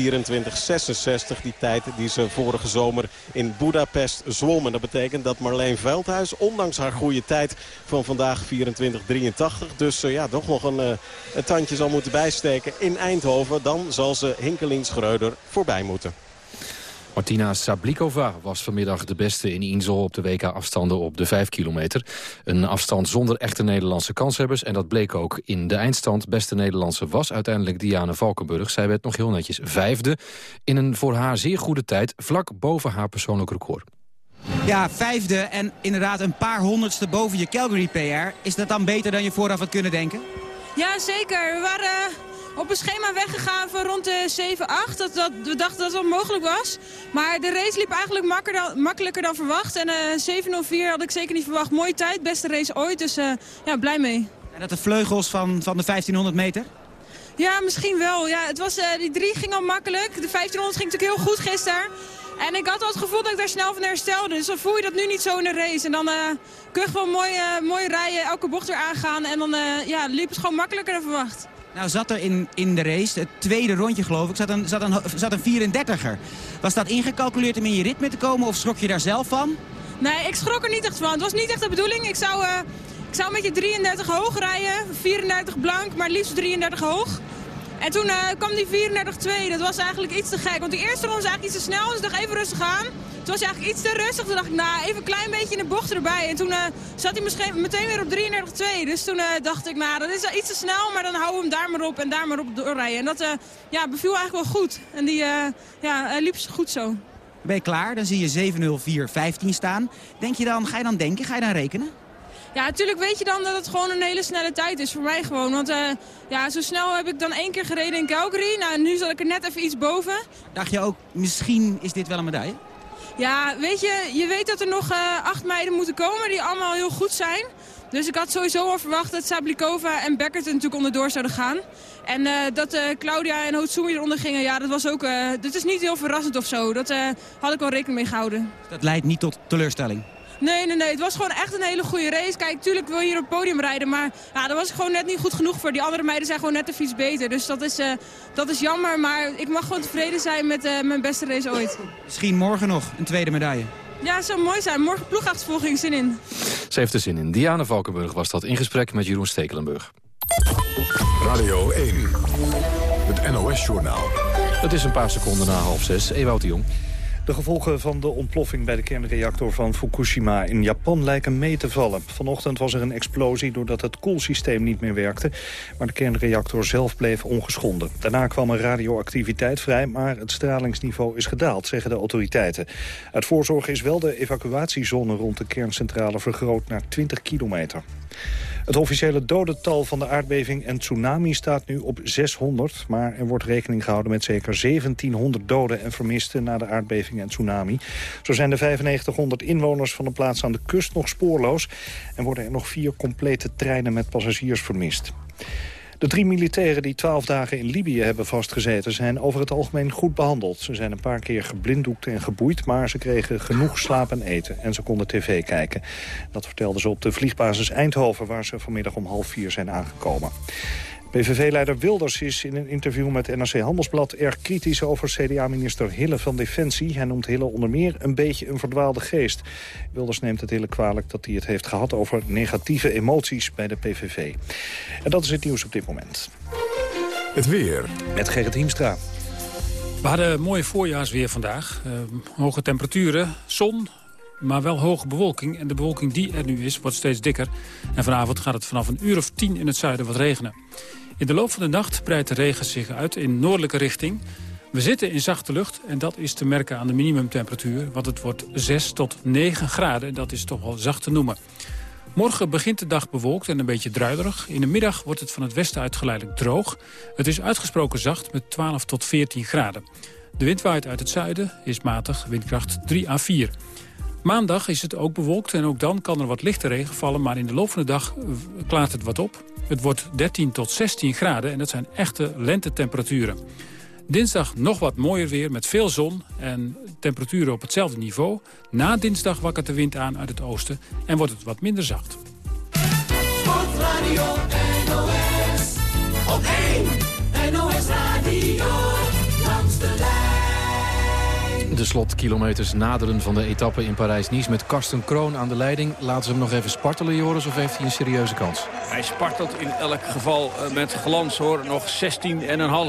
Die tijd die ze vorige zomer in Budapest zwom. En dat betekent dat Marleen Veldhuis, ondanks haar goede tijd van vandaag 24-83... dus ja, toch nog een, een tandje zal moeten bijsteken in Eindhoven... dan zal ze Hinkelien Schreuder voorbij moeten. Martina Sablikova was vanmiddag de beste in Insel op de WK-afstanden op de 5 kilometer. Een afstand zonder echte Nederlandse kanshebbers. En dat bleek ook in de eindstand. Beste Nederlandse was uiteindelijk Diane Valkenburg. Zij werd nog heel netjes vijfde in een voor haar zeer goede tijd... vlak boven haar persoonlijk record. Ja, vijfde en inderdaad een paar honderdste boven je Calgary PR. Is dat dan beter dan je vooraf had kunnen denken? Ja, zeker. We waren op een schema weggegaan van rond de 7-8. Dat, dat, we dachten dat dat mogelijk was. Maar de race liep eigenlijk makkelijker dan, makkelijker dan verwacht. En uh, 7-0-4 had ik zeker niet verwacht. Mooie tijd, beste race ooit. Dus uh, ja, blij mee. En dat de vleugels van, van de 1500 meter? Ja, misschien wel. Ja, het was, uh, die drie ging al makkelijk. De 1500 ging natuurlijk heel goed gisteren. En ik had al het gevoel dat ik daar snel van herstelde. Dus dan voel je dat nu niet zo in de race. En dan uh, kun je gewoon mooi, uh, mooi rijden, elke bocht er aangaan. En dan uh, ja, liep het gewoon makkelijker dan verwacht. Nou zat er in, in de race, het tweede rondje geloof ik, zat een, zat een, zat een 34er. Was dat ingecalculeerd om in je ritme te komen of schrok je daar zelf van? Nee, ik schrok er niet echt van. Het was niet echt de bedoeling. Ik zou, uh, ik zou met je 33 hoog rijden, 34 blank, maar liefst 33 hoog. En toen uh, kwam die 34-2. Dat was eigenlijk iets te gek. Want die eerste ronde was eigenlijk iets te snel. Dus ik dacht even rustig aan. Toen was hij eigenlijk iets te rustig. Toen dacht ik, nou, even een klein beetje in de bocht erbij. En toen uh, zat hij misschien meteen weer op 33-2. Dus toen uh, dacht ik, nou, dat is iets te snel. Maar dan houden we hem daar maar op en daar maar op doorrijden. En dat ja, beviel eigenlijk wel goed. En die ja, liep goed zo. Ben je klaar? Dan zie je 7-0-4-15 staan. Denk je dan, ga je dan denken? Ga je dan rekenen? Ja, natuurlijk weet je dan dat het gewoon een hele snelle tijd is voor mij gewoon. Want uh, ja, zo snel heb ik dan één keer gereden in Calgary. Nou, nu zat ik er net even iets boven. Dacht je ook, misschien is dit wel een medaille? Ja, weet je, je weet dat er nog uh, acht meiden moeten komen die allemaal heel goed zijn. Dus ik had sowieso al verwacht dat Sablikova en Beckert er natuurlijk onderdoor zouden gaan. En uh, dat uh, Claudia en Hotsumi eronder gingen, ja, dat was ook... Dat is niet heel verrassend of zo. Dat had ik wel rekening mee gehouden. Dat leidt niet tot teleurstelling? Nee, nee, nee. Het was gewoon echt een hele goede race. Kijk, tuurlijk wil je hier op het podium rijden. Maar ja, dat was gewoon net niet goed genoeg voor. Die andere meiden zijn gewoon net de fiets beter. Dus dat is, uh, dat is jammer. Maar ik mag gewoon tevreden zijn met uh, mijn beste race ooit. Misschien morgen nog een tweede medaille. Ja, het zou mooi zijn. Morgen ploegachtervolging, zin in. Ze heeft er zin in. Diana Valkenburg was dat in gesprek met Jeroen Stekelenburg. Radio 1, het NOS-journaal. Het is een paar seconden na half zes. Ewout de Jong. De gevolgen van de ontploffing bij de kernreactor van Fukushima in Japan lijken mee te vallen. Vanochtend was er een explosie doordat het koelsysteem niet meer werkte. Maar de kernreactor zelf bleef ongeschonden. Daarna kwam er radioactiviteit vrij, maar het stralingsniveau is gedaald, zeggen de autoriteiten. Uit voorzorg is wel de evacuatiezone rond de kerncentrale vergroot naar 20 kilometer. Het officiële dodental van de aardbeving en tsunami staat nu op 600. Maar er wordt rekening gehouden met zeker 1700 doden en vermisten na de aardbeving en tsunami. Zo zijn de 9500 inwoners van de plaats aan de kust nog spoorloos. En worden er nog vier complete treinen met passagiers vermist. De drie militairen die twaalf dagen in Libië hebben vastgezeten... zijn over het algemeen goed behandeld. Ze zijn een paar keer geblinddoekt en geboeid... maar ze kregen genoeg slaap en eten en ze konden tv kijken. Dat vertelden ze op de vliegbasis Eindhoven... waar ze vanmiddag om half vier zijn aangekomen. PVV-leider Wilders is in een interview met NRC Handelsblad... erg kritisch over CDA-minister Hille van Defensie. Hij noemt Hille onder meer een beetje een verdwaalde geest. Wilders neemt het Hille kwalijk dat hij het heeft gehad... over negatieve emoties bij de PVV. En dat is het nieuws op dit moment. Het weer. Met Gerrit Hiemstra. We hadden mooi voorjaarsweer vandaag. Uh, hoge temperaturen, zon, maar wel hoge bewolking. En de bewolking die er nu is, wordt steeds dikker. En vanavond gaat het vanaf een uur of tien in het zuiden wat regenen. In de loop van de nacht breidt de regen zich uit in noordelijke richting. We zitten in zachte lucht en dat is te merken aan de minimumtemperatuur. Want het wordt 6 tot 9 graden en dat is toch wel zacht te noemen. Morgen begint de dag bewolkt en een beetje druilerig. In de middag wordt het van het westen uit geleidelijk droog. Het is uitgesproken zacht met 12 tot 14 graden. De wind waait uit het zuiden, is matig, windkracht 3 à 4. Maandag is het ook bewolkt en ook dan kan er wat lichte regen vallen... maar in de loop van de dag klaart het wat op. Het wordt 13 tot 16 graden en dat zijn echte lentetemperaturen. Dinsdag nog wat mooier weer met veel zon en temperaturen op hetzelfde niveau. Na dinsdag wakkert de wind aan uit het oosten en wordt het wat minder zacht. Sportradio NOS, op 1 De slotkilometers naderen van de etappe in Parijs-Nice... met Karsten Kroon aan de leiding. Laten ze hem nog even spartelen, Joris, of heeft hij een serieuze kans? Hij spartelt in elk geval eh, met glans, hoor. Nog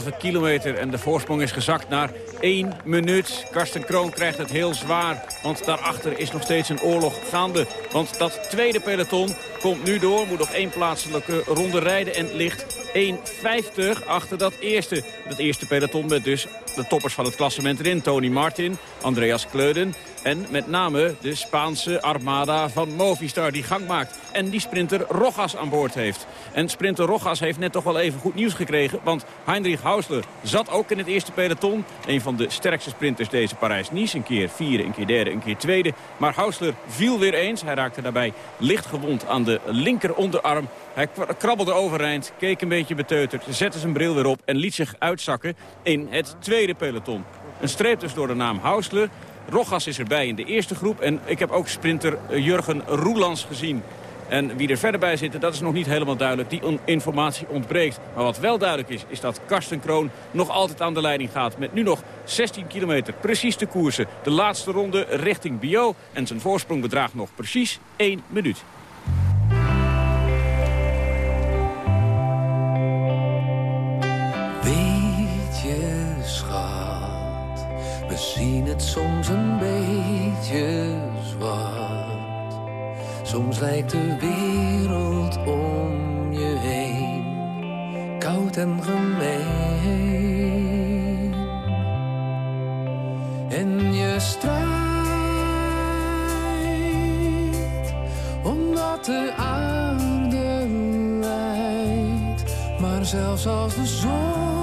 16,5 kilometer en de voorsprong is gezakt naar 1 minuut. Karsten Kroon krijgt het heel zwaar, want daarachter is nog steeds een oorlog gaande. Want dat tweede peloton komt nu door, moet nog één plaatselijke ronde rijden... en ligt 1,50 achter dat eerste. Dat eerste peloton met dus de toppers van het klassement erin. Tony Martin, Andreas Kleuden en met name de Spaanse armada van Movistar die gang maakt. En die sprinter Rogas aan boord heeft. En sprinter Rogas heeft net toch wel even goed nieuws gekregen. Want Heinrich Hausler zat ook in het eerste peloton. Een van de sterkste sprinters deze Parijs-Nice. Een keer vierde, een keer derde, een keer tweede. Maar Hausler viel weer eens. Hij raakte daarbij licht gewond aan de linker onderarm. Hij krabbelde overeind, keek een beetje beteuterd, zette zijn bril weer op... en liet zich uitzakken in het tweede peloton. Een streep dus door de naam Hausler. Rogas is erbij in de eerste groep. En ik heb ook sprinter eh, Jurgen Roelands gezien. En wie er verder bij zit, dat is nog niet helemaal duidelijk. Die informatie ontbreekt. Maar wat wel duidelijk is, is dat Karsten Kroon nog altijd aan de leiding gaat. Met nu nog 16 kilometer precies te koersen. De laatste ronde richting Bio. En zijn voorsprong bedraagt nog precies 1 minuut. Zien het soms een beetje zwart. Soms lijkt de wereld om je heen koud en gemeen. En je strijdt omdat de aarde lijdt. Maar zelfs als de zon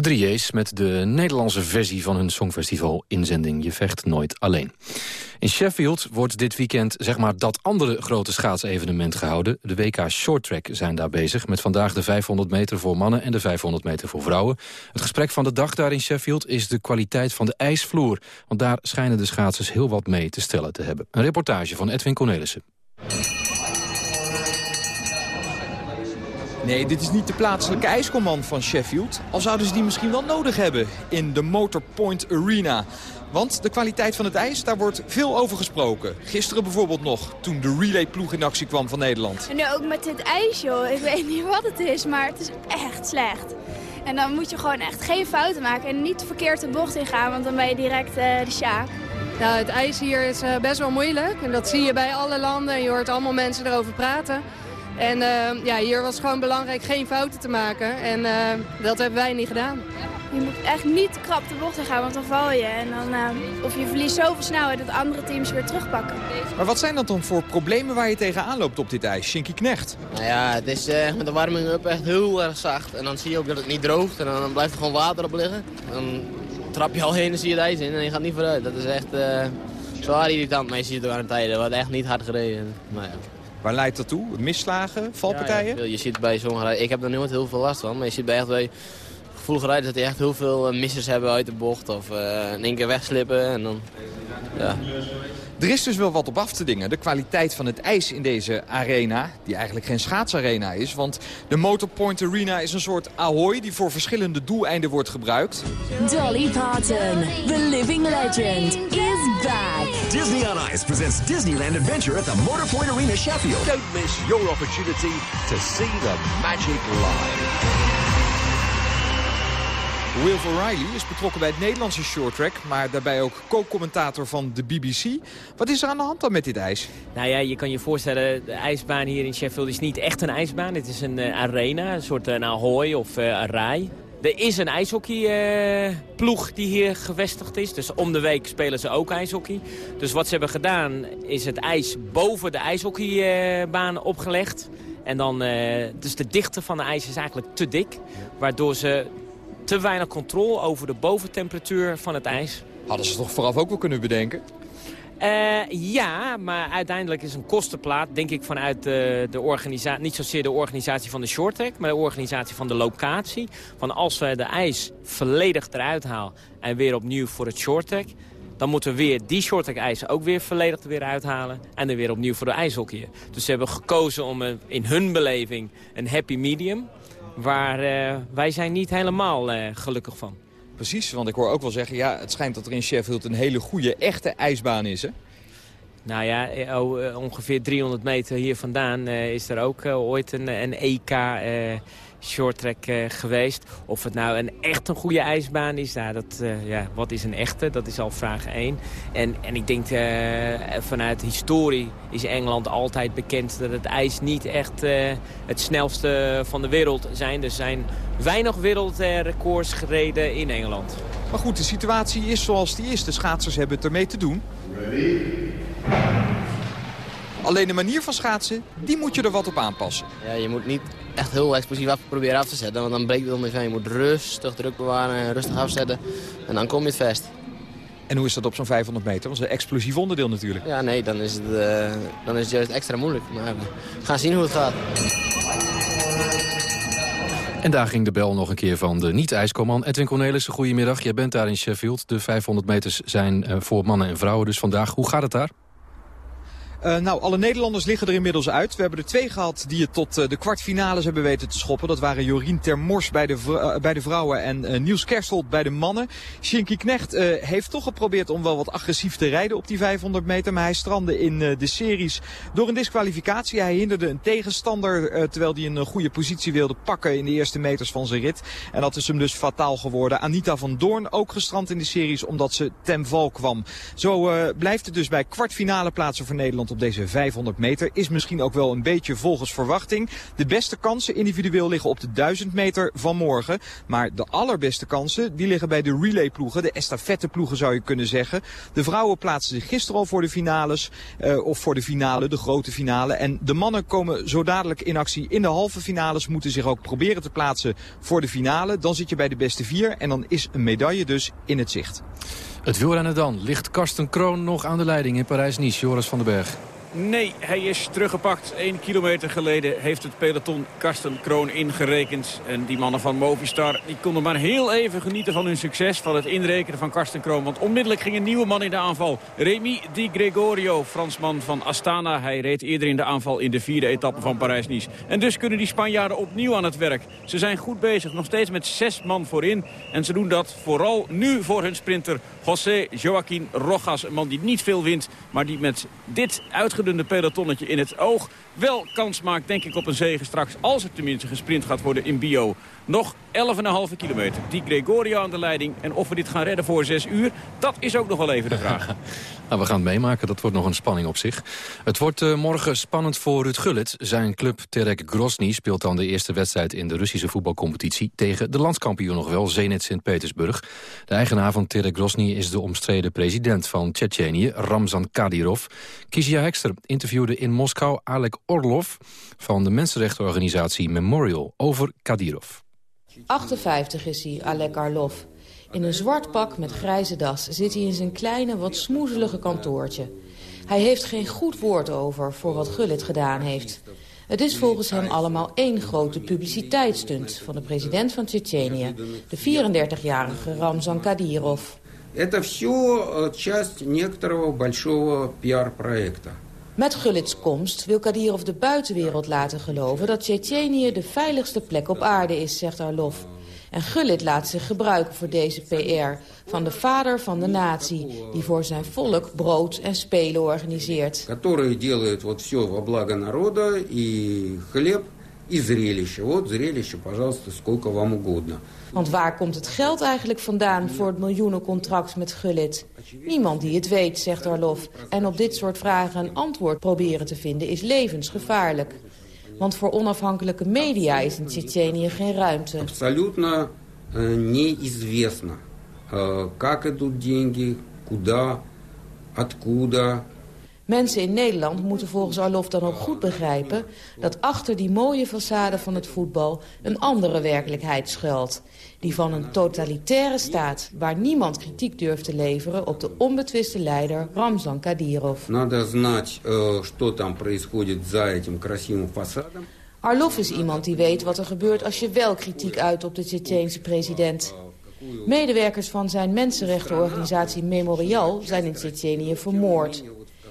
De 3J's met de Nederlandse versie van hun songfestival Inzending Je Vecht Nooit Alleen. In Sheffield wordt dit weekend zeg maar dat andere grote schaatsevenement gehouden. De WK Shorttrack zijn daar bezig met vandaag de 500 meter voor mannen en de 500 meter voor vrouwen. Het gesprek van de dag daar in Sheffield is de kwaliteit van de ijsvloer. Want daar schijnen de schaatsers heel wat mee te stellen te hebben. Een reportage van Edwin Cornelissen. Nee, dit is niet de plaatselijke ijscommand van Sheffield. Al zouden ze die misschien wel nodig hebben in de Motorpoint Arena. Want de kwaliteit van het ijs, daar wordt veel over gesproken. Gisteren bijvoorbeeld nog, toen de relayploeg in actie kwam van Nederland. En nu ook met dit ijs, joh. Ik weet niet wat het is, maar het is echt slecht. En dan moet je gewoon echt geen fouten maken en niet verkeerd de bocht ingaan, want dan ben je direct eh, de sjaak. Nou, het ijs hier is eh, best wel moeilijk. En dat zie je bij alle landen. En je hoort allemaal mensen erover praten. En eh, ja, hier was gewoon belangrijk geen fouten te maken. En eh, dat hebben wij niet gedaan. Je moet echt niet krap de bocht ingaan, want dan val je. En dan, eh, of je verliest zoveel snelheid dat andere teams weer terugpakken. Maar wat zijn dat dan voor problemen waar je tegenaan loopt op dit ijs? Shinky Knecht. Nou ja, het is eh, met de warming-up echt heel erg zacht. En dan zie je ook dat het niet droogt. En dan blijft er gewoon water op liggen. Dan trap je al heen en zie je het ijs in en je gaat niet vooruit. Dat is echt eh, zwaar irritant. Maar je ziet het ook aan de tijden. We hadden echt niet hard gereden. Maar ja. Waar leidt dat toe? Misslagen? Valpartijen? Ja, je ziet bij rijders, ik heb er nooit heel veel last van, maar je ziet bij echt bij gevoelige rijders dat die echt heel veel eh, missers hebben uit de bocht of eh, in één keer wegslippen en dan, ja. Er is dus wel wat op af te dingen. De kwaliteit van het ijs in deze arena, die eigenlijk geen schaatsarena is. Want de Motorpoint Arena is een soort ahoy die voor verschillende doeleinden wordt gebruikt. Dolly Parton, the living legend, is back. Disney on Ice presents Disneyland Adventure at the Motorpoint Arena Sheffield. Don't miss your opportunity to see the magic live. Will Riley is betrokken bij het Nederlandse shorttrack... maar daarbij ook co-commentator van de BBC. Wat is er aan de hand dan met dit ijs? Nou ja, je kan je voorstellen, de ijsbaan hier in Sheffield is niet echt een ijsbaan. Het is een eh, arena, een soort een ahoy of eh, een. Er is een ijshockeyploeg die hier gevestigd is. Dus om de week spelen ze ook ijshockey. Dus wat ze hebben gedaan is het ijs boven de ijshockeybaan opgelegd. En dan, dus de dichte van de ijs is eigenlijk te dik. Waardoor ze te weinig controle over de boventemperatuur van het ijs. Hadden ze toch vooraf ook wel kunnen bedenken? Uh, ja, maar uiteindelijk is een kostenplaat, denk ik, vanuit de, de organisatie... niet zozeer de organisatie van de shorttrack, maar de organisatie van de locatie. Van als we de ijs volledig eruit halen en weer opnieuw voor het shorttrack... dan moeten we weer die shorttrack ijs ook weer volledig er weer uithalen... en er weer opnieuw voor de ijshockeyen. Dus ze hebben gekozen om een, in hun beleving een happy medium... waar uh, wij zijn niet helemaal uh, gelukkig van. Precies, want ik hoor ook wel zeggen... ja, het schijnt dat er in Sheffield een hele goede, echte ijsbaan is, hè? Nou ja, oh, ongeveer 300 meter hier vandaan uh, is er ook ooit een, een EK uh, shorttrack geweest. Of het nou een echt een goede ijsbaan is, nou, dat, ja, wat is een echte? Dat is al vraag 1. En, en ik denk vanuit historie is Engeland altijd bekend dat het ijs niet echt het snelste van de wereld zijn. Er zijn weinig wereldrecords gereden in Engeland. Maar goed, de situatie is zoals die is. De schaatsers hebben het ermee te doen. Alleen de manier van schaatsen, die moet je er wat op aanpassen. Ja, je moet niet echt heel explosief af proberen af te zetten. Want dan breekt het om je van. Je moet rustig druk bewaren en rustig afzetten. En dan kom je het vast. En hoe is dat op zo'n 500 meter? Dat is een explosief onderdeel natuurlijk. Ja, nee, dan is het, uh, dan is het juist extra moeilijk. Maar we gaan zien hoe het gaat. En daar ging de bel nog een keer van de niet-ijskoman. Edwin Cornelissen, goedemiddag. Jij bent daar in Sheffield. De 500 meters zijn uh, voor mannen en vrouwen dus vandaag. Hoe gaat het daar? Uh, nou, alle Nederlanders liggen er inmiddels uit. We hebben er twee gehad die het tot uh, de kwartfinales hebben weten te schoppen. Dat waren Jorien Termors bij de, uh, bij de vrouwen en Niels Kerstel bij de mannen. Shinky Knecht heeft toch geprobeerd om wel wat agressief te rijden op die 500 meter. Maar hij strandde in de series door een disqualificatie. Hij hinderde een tegenstander terwijl hij een goede positie wilde pakken in de eerste meters van zijn rit. En dat is hem dus fataal geworden. Anita van Doorn ook gestrand in de series omdat ze ten val kwam. Zo blijft het dus bij kwartfinale plaatsen voor Nederland op deze 500 meter. Is misschien ook wel een beetje volgens verwachting. De beste kansen individueel liggen op de 1000 meter van morgen. Maar de allerbeste kansen die liggen bij de relayploegen. De estafetteploegen zou je kunnen zeggen. De vrouwen plaatsen zich gisteren al voor de finales. eh, of voor de finale, de grote finale. En de mannen komen zo dadelijk in actie in de halve finales. Moeten zich ook proberen te plaatsen voor de finale. Dan zit je bij de beste vier. En dan is een medaille dus in het zicht. Het wielrennen dan. Ligt Karsten Kroon nog aan de leiding in Parijs-Nice? Joris van den Berg. Nee, hij is teruggepakt. Eén kilometer geleden heeft het peloton Karsten Kroon ingerekend. En die mannen van Movistar die konden maar heel even genieten van hun succes... van het inrekenen van Karsten Kroon. Want onmiddellijk ging een nieuwe man in de aanval. Remy Di Gregorio, Fransman van Astana. Hij reed eerder in de aanval in de vierde etappe van Parijs-Nice. En dus kunnen die Spanjaarden opnieuw aan het werk. Ze zijn goed bezig, nog steeds met zes man voorin. En ze doen dat vooral nu voor hun sprinter José Joaquín Rojas. Een man die niet veel wint, maar die met dit uitgedunde pelotonnetje in het oog... wel kans maakt, denk ik, op een zege straks... als er tenminste gesprint gaat worden in Bio. Nog 11,5 kilometer. Die Gregorio aan de leiding. En of we dit gaan redden voor 6 uur, dat is ook nog wel even de vraag. Nou, we gaan het meemaken. Dat wordt nog een spanning op zich. Het wordt eh, morgen spannend voor Ruud Gullit. Zijn club Terek Grozny speelt dan de eerste wedstrijd in de Russische voetbalcompetitie tegen de landskampioen nog wel, Zenit Sint-Petersburg. De eigenaar van Terek Grozny is de omstreden president van Tsjetsjenië, Ramzan Kadyrov. Kizia Hekster interviewde in Moskou Alek Orlov van de mensenrechtenorganisatie Memorial over Kadyrov. 58 is hij, Alek Arlov. In een zwart pak met grijze das zit hij in zijn kleine, wat smoezelige kantoortje. Hij heeft geen goed woord over voor wat Gullit gedaan heeft. Het is volgens hem allemaal één grote publiciteitsstunt van de president van Tsjetsjenië, de 34-jarige Ramzan Kadyrov. Это все часть некоторого большого пиар-проекта. Met Gullits komst wil Kadyrov de buitenwereld laten geloven dat Tsjetsjenië de veiligste plek op aarde is, zegt Arlov. En Gullit laat zich gebruiken voor deze PR van de vader van de natie... die voor zijn volk brood en spelen organiseert. Которые делают вот все во благо народа и хлеб, и зрелище. Вот зрелище, пожалуйста, сколько вам угодно. Want waar komt het geld eigenlijk vandaan voor het miljoenencontract met Gullit? Niemand die het weet, zegt Arlov. En op dit soort vragen een antwoord proberen te vinden is levensgevaarlijk. Want voor onafhankelijke media is in Tsjetsjenië geen ruimte. Абсолютно э, неизвестно, э, как идут деньги, куда, откуда. Mensen in Nederland moeten volgens Arlov dan ook goed begrijpen... dat achter die mooie façade van het voetbal een andere werkelijkheid schuilt. Die van een totalitaire staat waar niemand kritiek durft te leveren... op de onbetwiste leider Ramzan Kadyrov. Надо знать, э, что там происходит за этим красивым фасадом. Arlov is iemand die weet wat er gebeurt als je wel kritiek uit op de Tsjetsjeense president. Medewerkers van zijn mensenrechtenorganisatie Memorial zijn in Tsjetsjenië vermoord.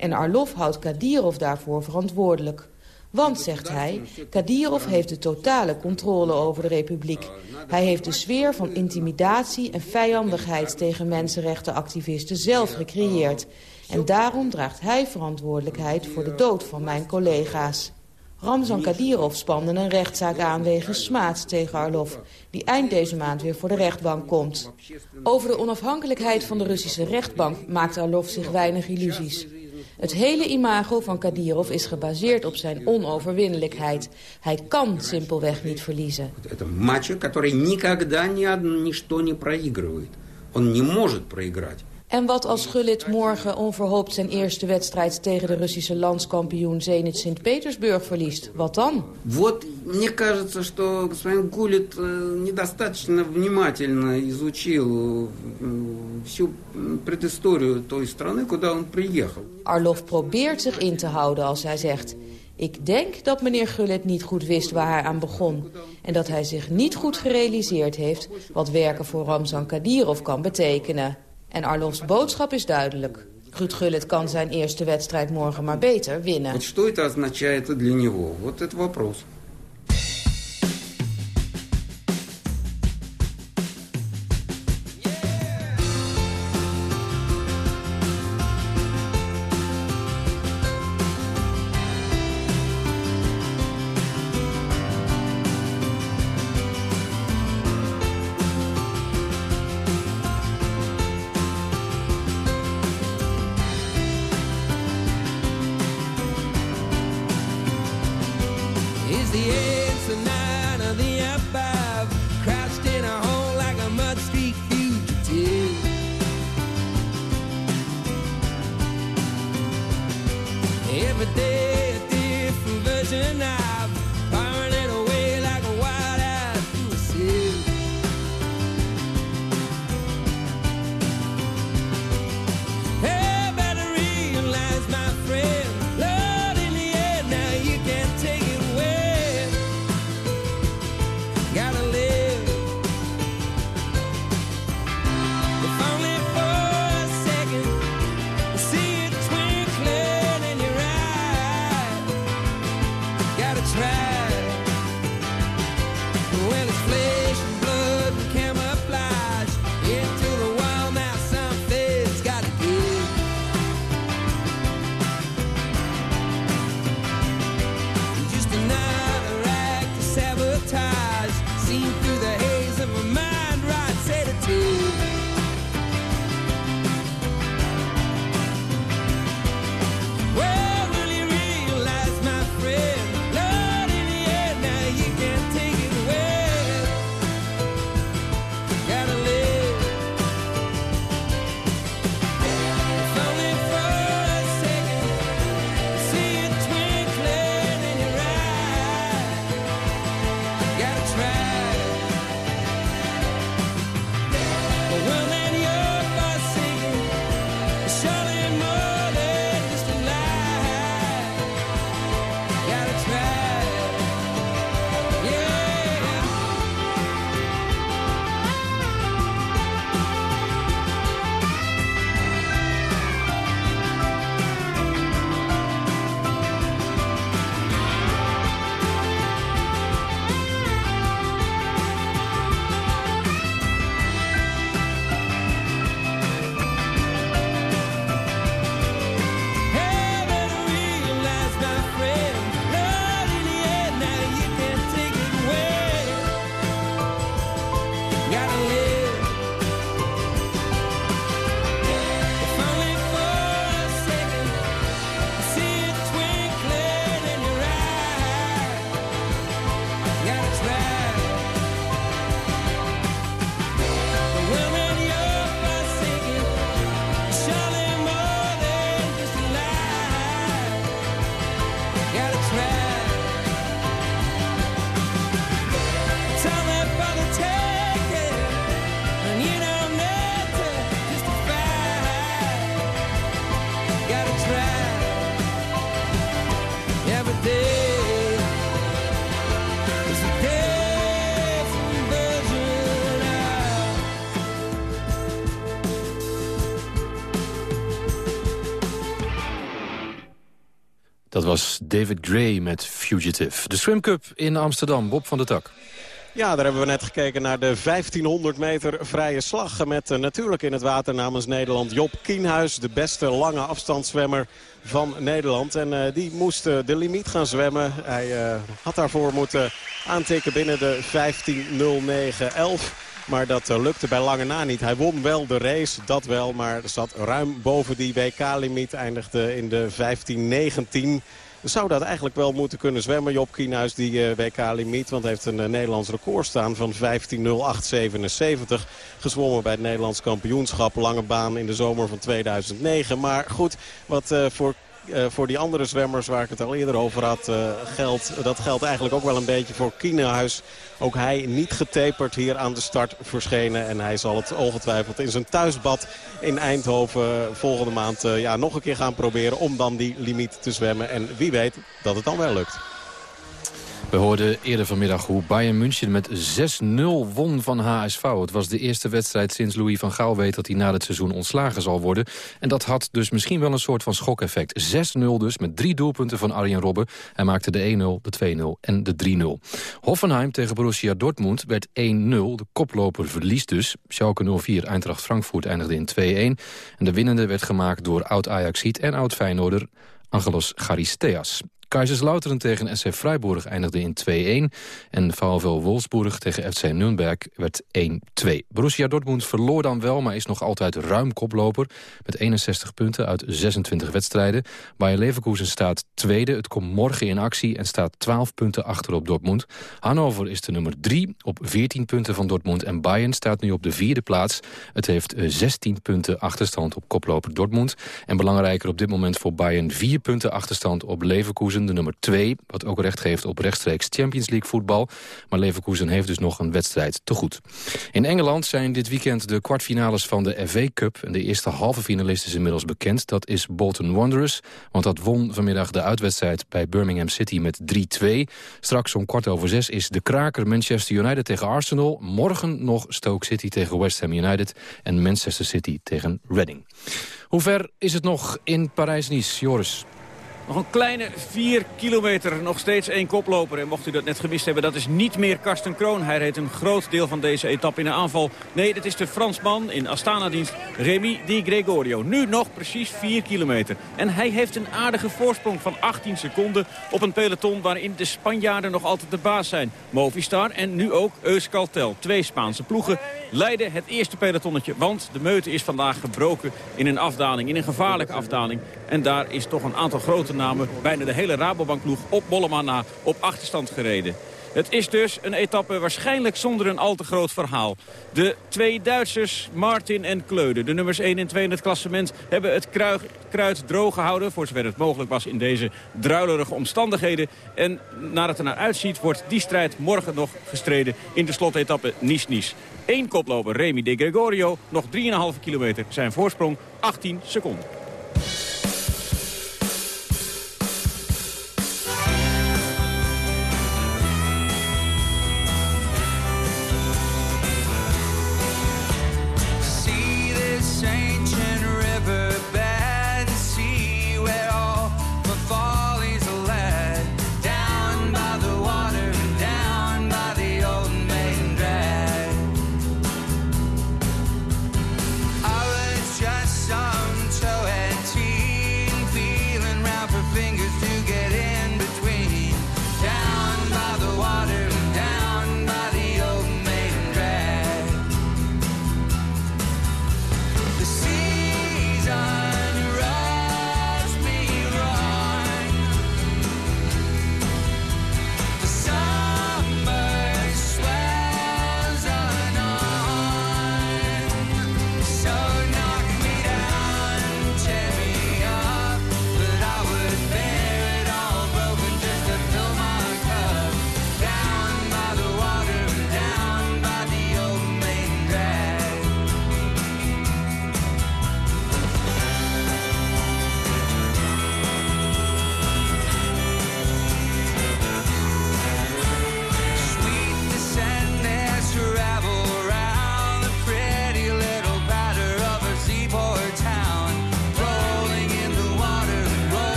En Arlov houdt Kadyrov daarvoor verantwoordelijk. Want, zegt hij, Kadyrov heeft de totale controle over de republiek. Hij heeft de sfeer van intimidatie en vijandigheid tegen mensenrechtenactivisten zelf gecreëerd. En daarom draagt hij verantwoordelijkheid voor de dood van mijn collega's. Ramzan Kadyrov spande een rechtszaak aan wegens smaad tegen Arlov... die eind deze maand weer voor de rechtbank komt. Over de onafhankelijkheid van de Russische rechtbank maakt Arlov zich weinig illusies. Het hele imago van Kadyrov is gebaseerd op zijn onoverwinnelijkheid. Hij kan simpelweg niet verliezen. Это матч, который никогда ни од- ничто не проигрывает. Он не может проиграть. En wat als Gullit morgen onverhoopt zijn eerste wedstrijd... tegen de Russische landskampioen Zenit Sint-Petersburg verliest? Wat dan? Вот мне кажется, что господин Гулит э, недостаточно внимательно изучил э, всю предысторию той страны, куда он приехал. Arlov probeert zich in te houden als hij zegt... Ik denk dat meneer Gullit niet goed wist waar hij aan begon... en dat hij zich niet goed gerealiseerd heeft... wat werken voor Ramzan Kadyrov kan betekenen. En Arlofs boodschap is duidelijk. Ruud kan zijn eerste wedstrijd morgen maar beter winnen. Wat betekent dat voor hem? Dat is vraag. Was David Gray met Fugitive. De Swim Cup in Amsterdam, Bob van der Tak. Ja, daar hebben we net gekeken naar de 1500 meter vrije slag. Met eh, natuurlijk in het water namens Nederland Job Kienhuis. De beste lange afstandszwemmer van Nederland. En eh, die moest eh, de limiet gaan zwemmen. Hij had daarvoor moeten aantikken binnen de 15.09.11. Maar dat eh, lukte bij lange na niet. Hij won wel de race, dat wel. Maar zat ruim boven die WK-limiet. Eindigde in de 15.19. Zou dat eigenlijk wel moeten kunnen zwemmen, Job Kienhuis, die eh, WK-limiet. Want heeft een eh, Nederlands record staan van 15.08.77. Gezwommen bij het Nederlands kampioenschap. Lange baan in de zomer van 2009. Maar goed, wat voor eh, voor die andere zwemmers waar ik het al eerder over had eh, geldt. Dat geldt eigenlijk ook wel een beetje voor Kienhuis. Ook hij niet getaperd hier aan de start verschenen. En hij zal het ongetwijfeld in zijn thuisbad in Eindhoven volgende maand eh, ja, nog een keer gaan proberen. Om dan die limiet te zwemmen. En wie weet dat het dan wel lukt. We hoorden eerder vanmiddag hoe Bayern München met 6-0 won van HSV. Het was de eerste wedstrijd sinds Louis van Gaal weet dat hij na het seizoen ontslagen zal worden. En dat had dus misschien wel een soort van schokeffect. 6-0 dus, met drie doelpunten van Arjen Robben. Hij maakte de 1-0, de 2-0 en de 3-0. Hoffenheim tegen Borussia Dortmund werd 1-0. De koploper verliest dus. Schalke 04 Eintracht Frankfurt eindigde in 2-1. En de winnende werd gemaakt door oud-Ajaxiet en oud-Feyenoorder Angelos Charisteas. Kaiserslautern tegen SC Freiburg eindigde in 2-1. En VfL Wolfsburg tegen FC Nürnberg werd 1-2. Borussia Dortmund verloor dan wel, maar is nog altijd ruim koploper. Met 61 punten uit 26 wedstrijden. Bayer Leverkusen staat tweede. Het komt morgen in actie en staat 12 punten achter op Dortmund. Hannover is de nummer 3 op 14 punten van Dortmund. En Bayern staat nu op de vierde plaats. Het heeft eh, 16 punten achterstand op koploper Dortmund. En belangrijker op dit moment voor Bayern 4 punten achterstand op Leverkusen de nummer 2, wat ook recht geeft op rechtstreeks Champions League voetbal. Maar Leverkusen heeft dus nog een wedstrijd te goed. In Engeland zijn dit weekend de kwartfinales van de FA Cup. En de eerste halve finalist is inmiddels bekend. Dat is Bolton Wanderers, want dat won vanmiddag de uitwedstrijd bij Birmingham City met 3-2. Straks om kwart over zes is de kraker Manchester United tegen Arsenal. Morgen nog Stoke City tegen West Ham United en Manchester City tegen Reading. Hoe ver is het nog in Parijs-Nice, Joris? Nog een kleine 4 kilometer, nog steeds één koploper. En mocht u dat net gemist hebben, dat is niet meer Karsten Kroon. Hij reed een groot deel van deze etappe in de aanval. Nee, dit is de Fransman in Astana-dienst, Remy Di Gregorio. Nu nog precies 4 kilometer. En hij heeft een aardige voorsprong van 18 seconden op een peloton... waarin de Spanjaarden nog altijd de baas zijn. Movistar en nu ook Euskaltel. Twee Spaanse ploegen leiden het eerste pelotonnetje. Want de meute is vandaag gebroken in een afdaling, in een gevaarlijke afdaling. En daar is toch een aantal grote namen, bijna de hele Rabobankploeg op Mollema na, op achterstand gereden. Het is dus een etappe waarschijnlijk zonder een al te groot verhaal. De twee Duitsers, Martin en Kleude, de nummers 1 en 2 in het klassement... hebben het kruid, droog gehouden, voor zover het mogelijk was in deze druilerige omstandigheden. En naar het er naar uitziet, wordt die strijd morgen nog gestreden in de slotetappe Nice-Nice. Eén koploper, Remy de Gregorio, nog 3,5 kilometer. Zijn voorsprong 18 seconden.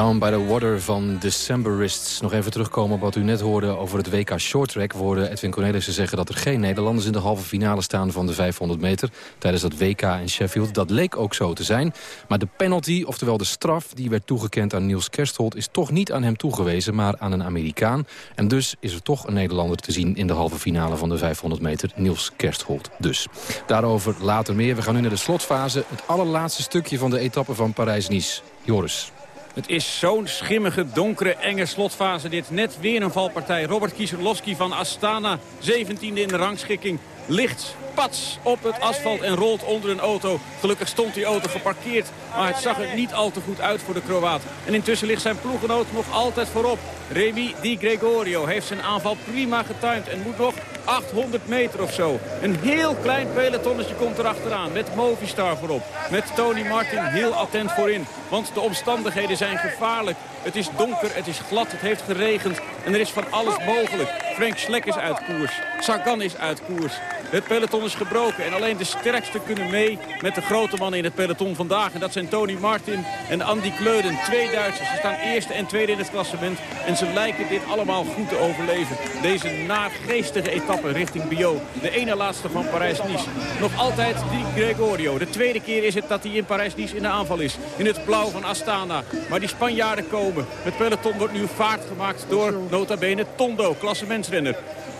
Down by the Water van Decemberists. Nog even terugkomen op wat u net hoorde over het WK Shorttrack. We hoorden Edwin Cornelissen zeggen dat er geen Nederlanders in de halve finale staan van de 500 meter. Tijdens dat WK in Sheffield. Dat leek ook zo te zijn. Maar de penalty, oftewel de straf, die werd toegekend aan Niels Kersthold... is toch niet aan hem toegewezen, maar aan een Amerikaan. En dus is er toch een Nederlander te zien in de halve finale van de 500 meter. Niels Kersthold dus. Daarover later meer. We gaan nu naar de slotfase. Het allerlaatste stukje van de etappe van Parijs-Nice. Joris. Het is zo'n schimmige, donkere, enge slotfase dit. Net weer een valpartij. Robert Kieserlowski van Astana, 17e in de rangschikking. Ligt pats op het asfalt en rolt onder een auto. Gelukkig stond die auto geparkeerd, maar het zag er niet al te goed uit voor de Kroaat. En intussen ligt zijn ploegenoot nog altijd voorop. Remy Di Gregorio heeft zijn aanval prima getimed en moet nog 800 meter of zo. Een heel klein pelotonnetje komt erachteraan met Movistar voorop. Met Tony Martin heel attent voorin, want de omstandigheden zijn gevaarlijk. Het is donker, het is glad, het heeft geregend en er is van alles mogelijk. Frank Schleck is uit koers, Sagan is uit koers. Het peloton is gebroken en alleen de sterkste kunnen mee met de grote mannen in het peloton vandaag. En dat zijn Tony Martin en Andy Kleuden, twee Duitsers. Ze staan eerste en tweede in het klassement en ze lijken dit allemaal goed te overleven. Deze nageestige etappe richting Bio, de ene laatste van Parijs-Nice. Nog altijd Di Gregorio. De tweede keer is het dat hij in Parijs-Nice in de aanval is. In het blauw van Astana. Maar die Spanjaarden komen. Het peloton wordt nu vaart gemaakt door nota bene Tondo, klassementsrenner.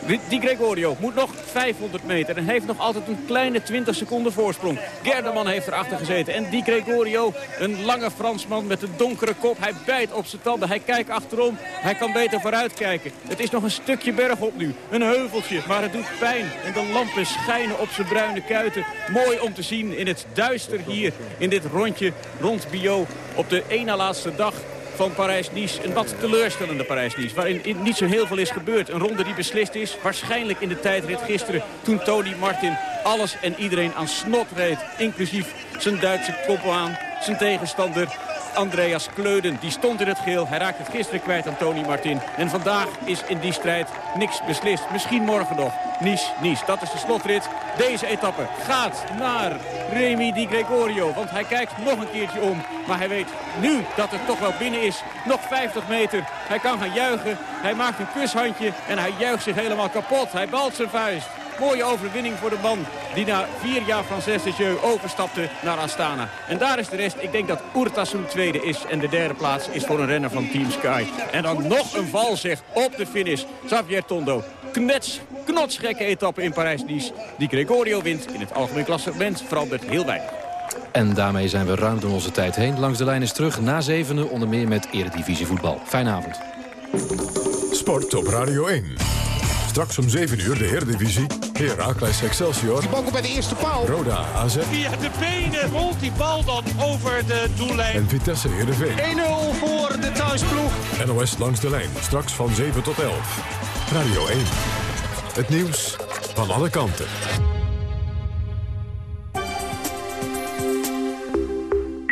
Di Gregorio moet nog 500 meter en heeft nog altijd een kleine 20 seconden voorsprong. Gerderman heeft erachter gezeten en Di Gregorio, een lange Fransman met een donkere kop. Hij bijt op zijn tanden, hij kijkt achterom, hij kan beter vooruit kijken. Het is nog een stukje bergop nu, een heuveltje, maar het doet pijn. En de lampen schijnen op zijn bruine kuiten. Mooi om te zien in het duister hier in dit rondje rond Bio op de ene laatste dag van Parijs-Nice. Een wat teleurstellende Parijs-Nice. Waarin niet zo heel veel is gebeurd. Een ronde die beslist is. Waarschijnlijk in de tijdrit gisteren. Toen Tony Martin alles en iedereen aan snot reed. Inclusief zijn Duitse kopaan. Zijn tegenstander. Andreas Kleuden, die stond in het geel. Hij raakte het gisteren kwijt aan Tony Martin. En vandaag is in die strijd niks beslist. Misschien morgen nog. Nice, Nice. Dat is de slotrit. Deze etappe gaat naar Remy Di Gregorio. Want hij kijkt nog een keertje om. Maar hij weet nu dat het toch wel binnen is. Nog 50 meter. Hij kan gaan juichen. Hij maakt een kushandje. En hij juicht zich helemaal kapot. Hij balt zijn vuist. Mooie overwinning voor de man die na vier jaar van Jeu overstapte naar Astana. En daar is de rest. Ik denk dat Urtasun tweede is en de derde plaats is voor een renner van Team Sky. En dan nog een val zeg op de finish. Xavier Tondo. Knets, knotsgekke etappe in Parijs-Nice. Die Gregorio wint in het algemeen klassement verandert heel weinig. En daarmee zijn we ruim door onze tijd heen. Langs de lijn is terug na zevende, onder meer met Eredivisie voetbal. Fijne avond. Sport op Radio 1. Straks om 7 uur de Eredivisie. Heracles Excelsior. Die bal komt bij de eerste paal. Roda AZ. Via de benen rolt die bal dan over de doellijn. En Vitesse Heerenveen. 1-0 voor de thuisploeg. NOS langs de lijn. Straks van 7 tot 11. Radio 1. Het nieuws van alle kanten.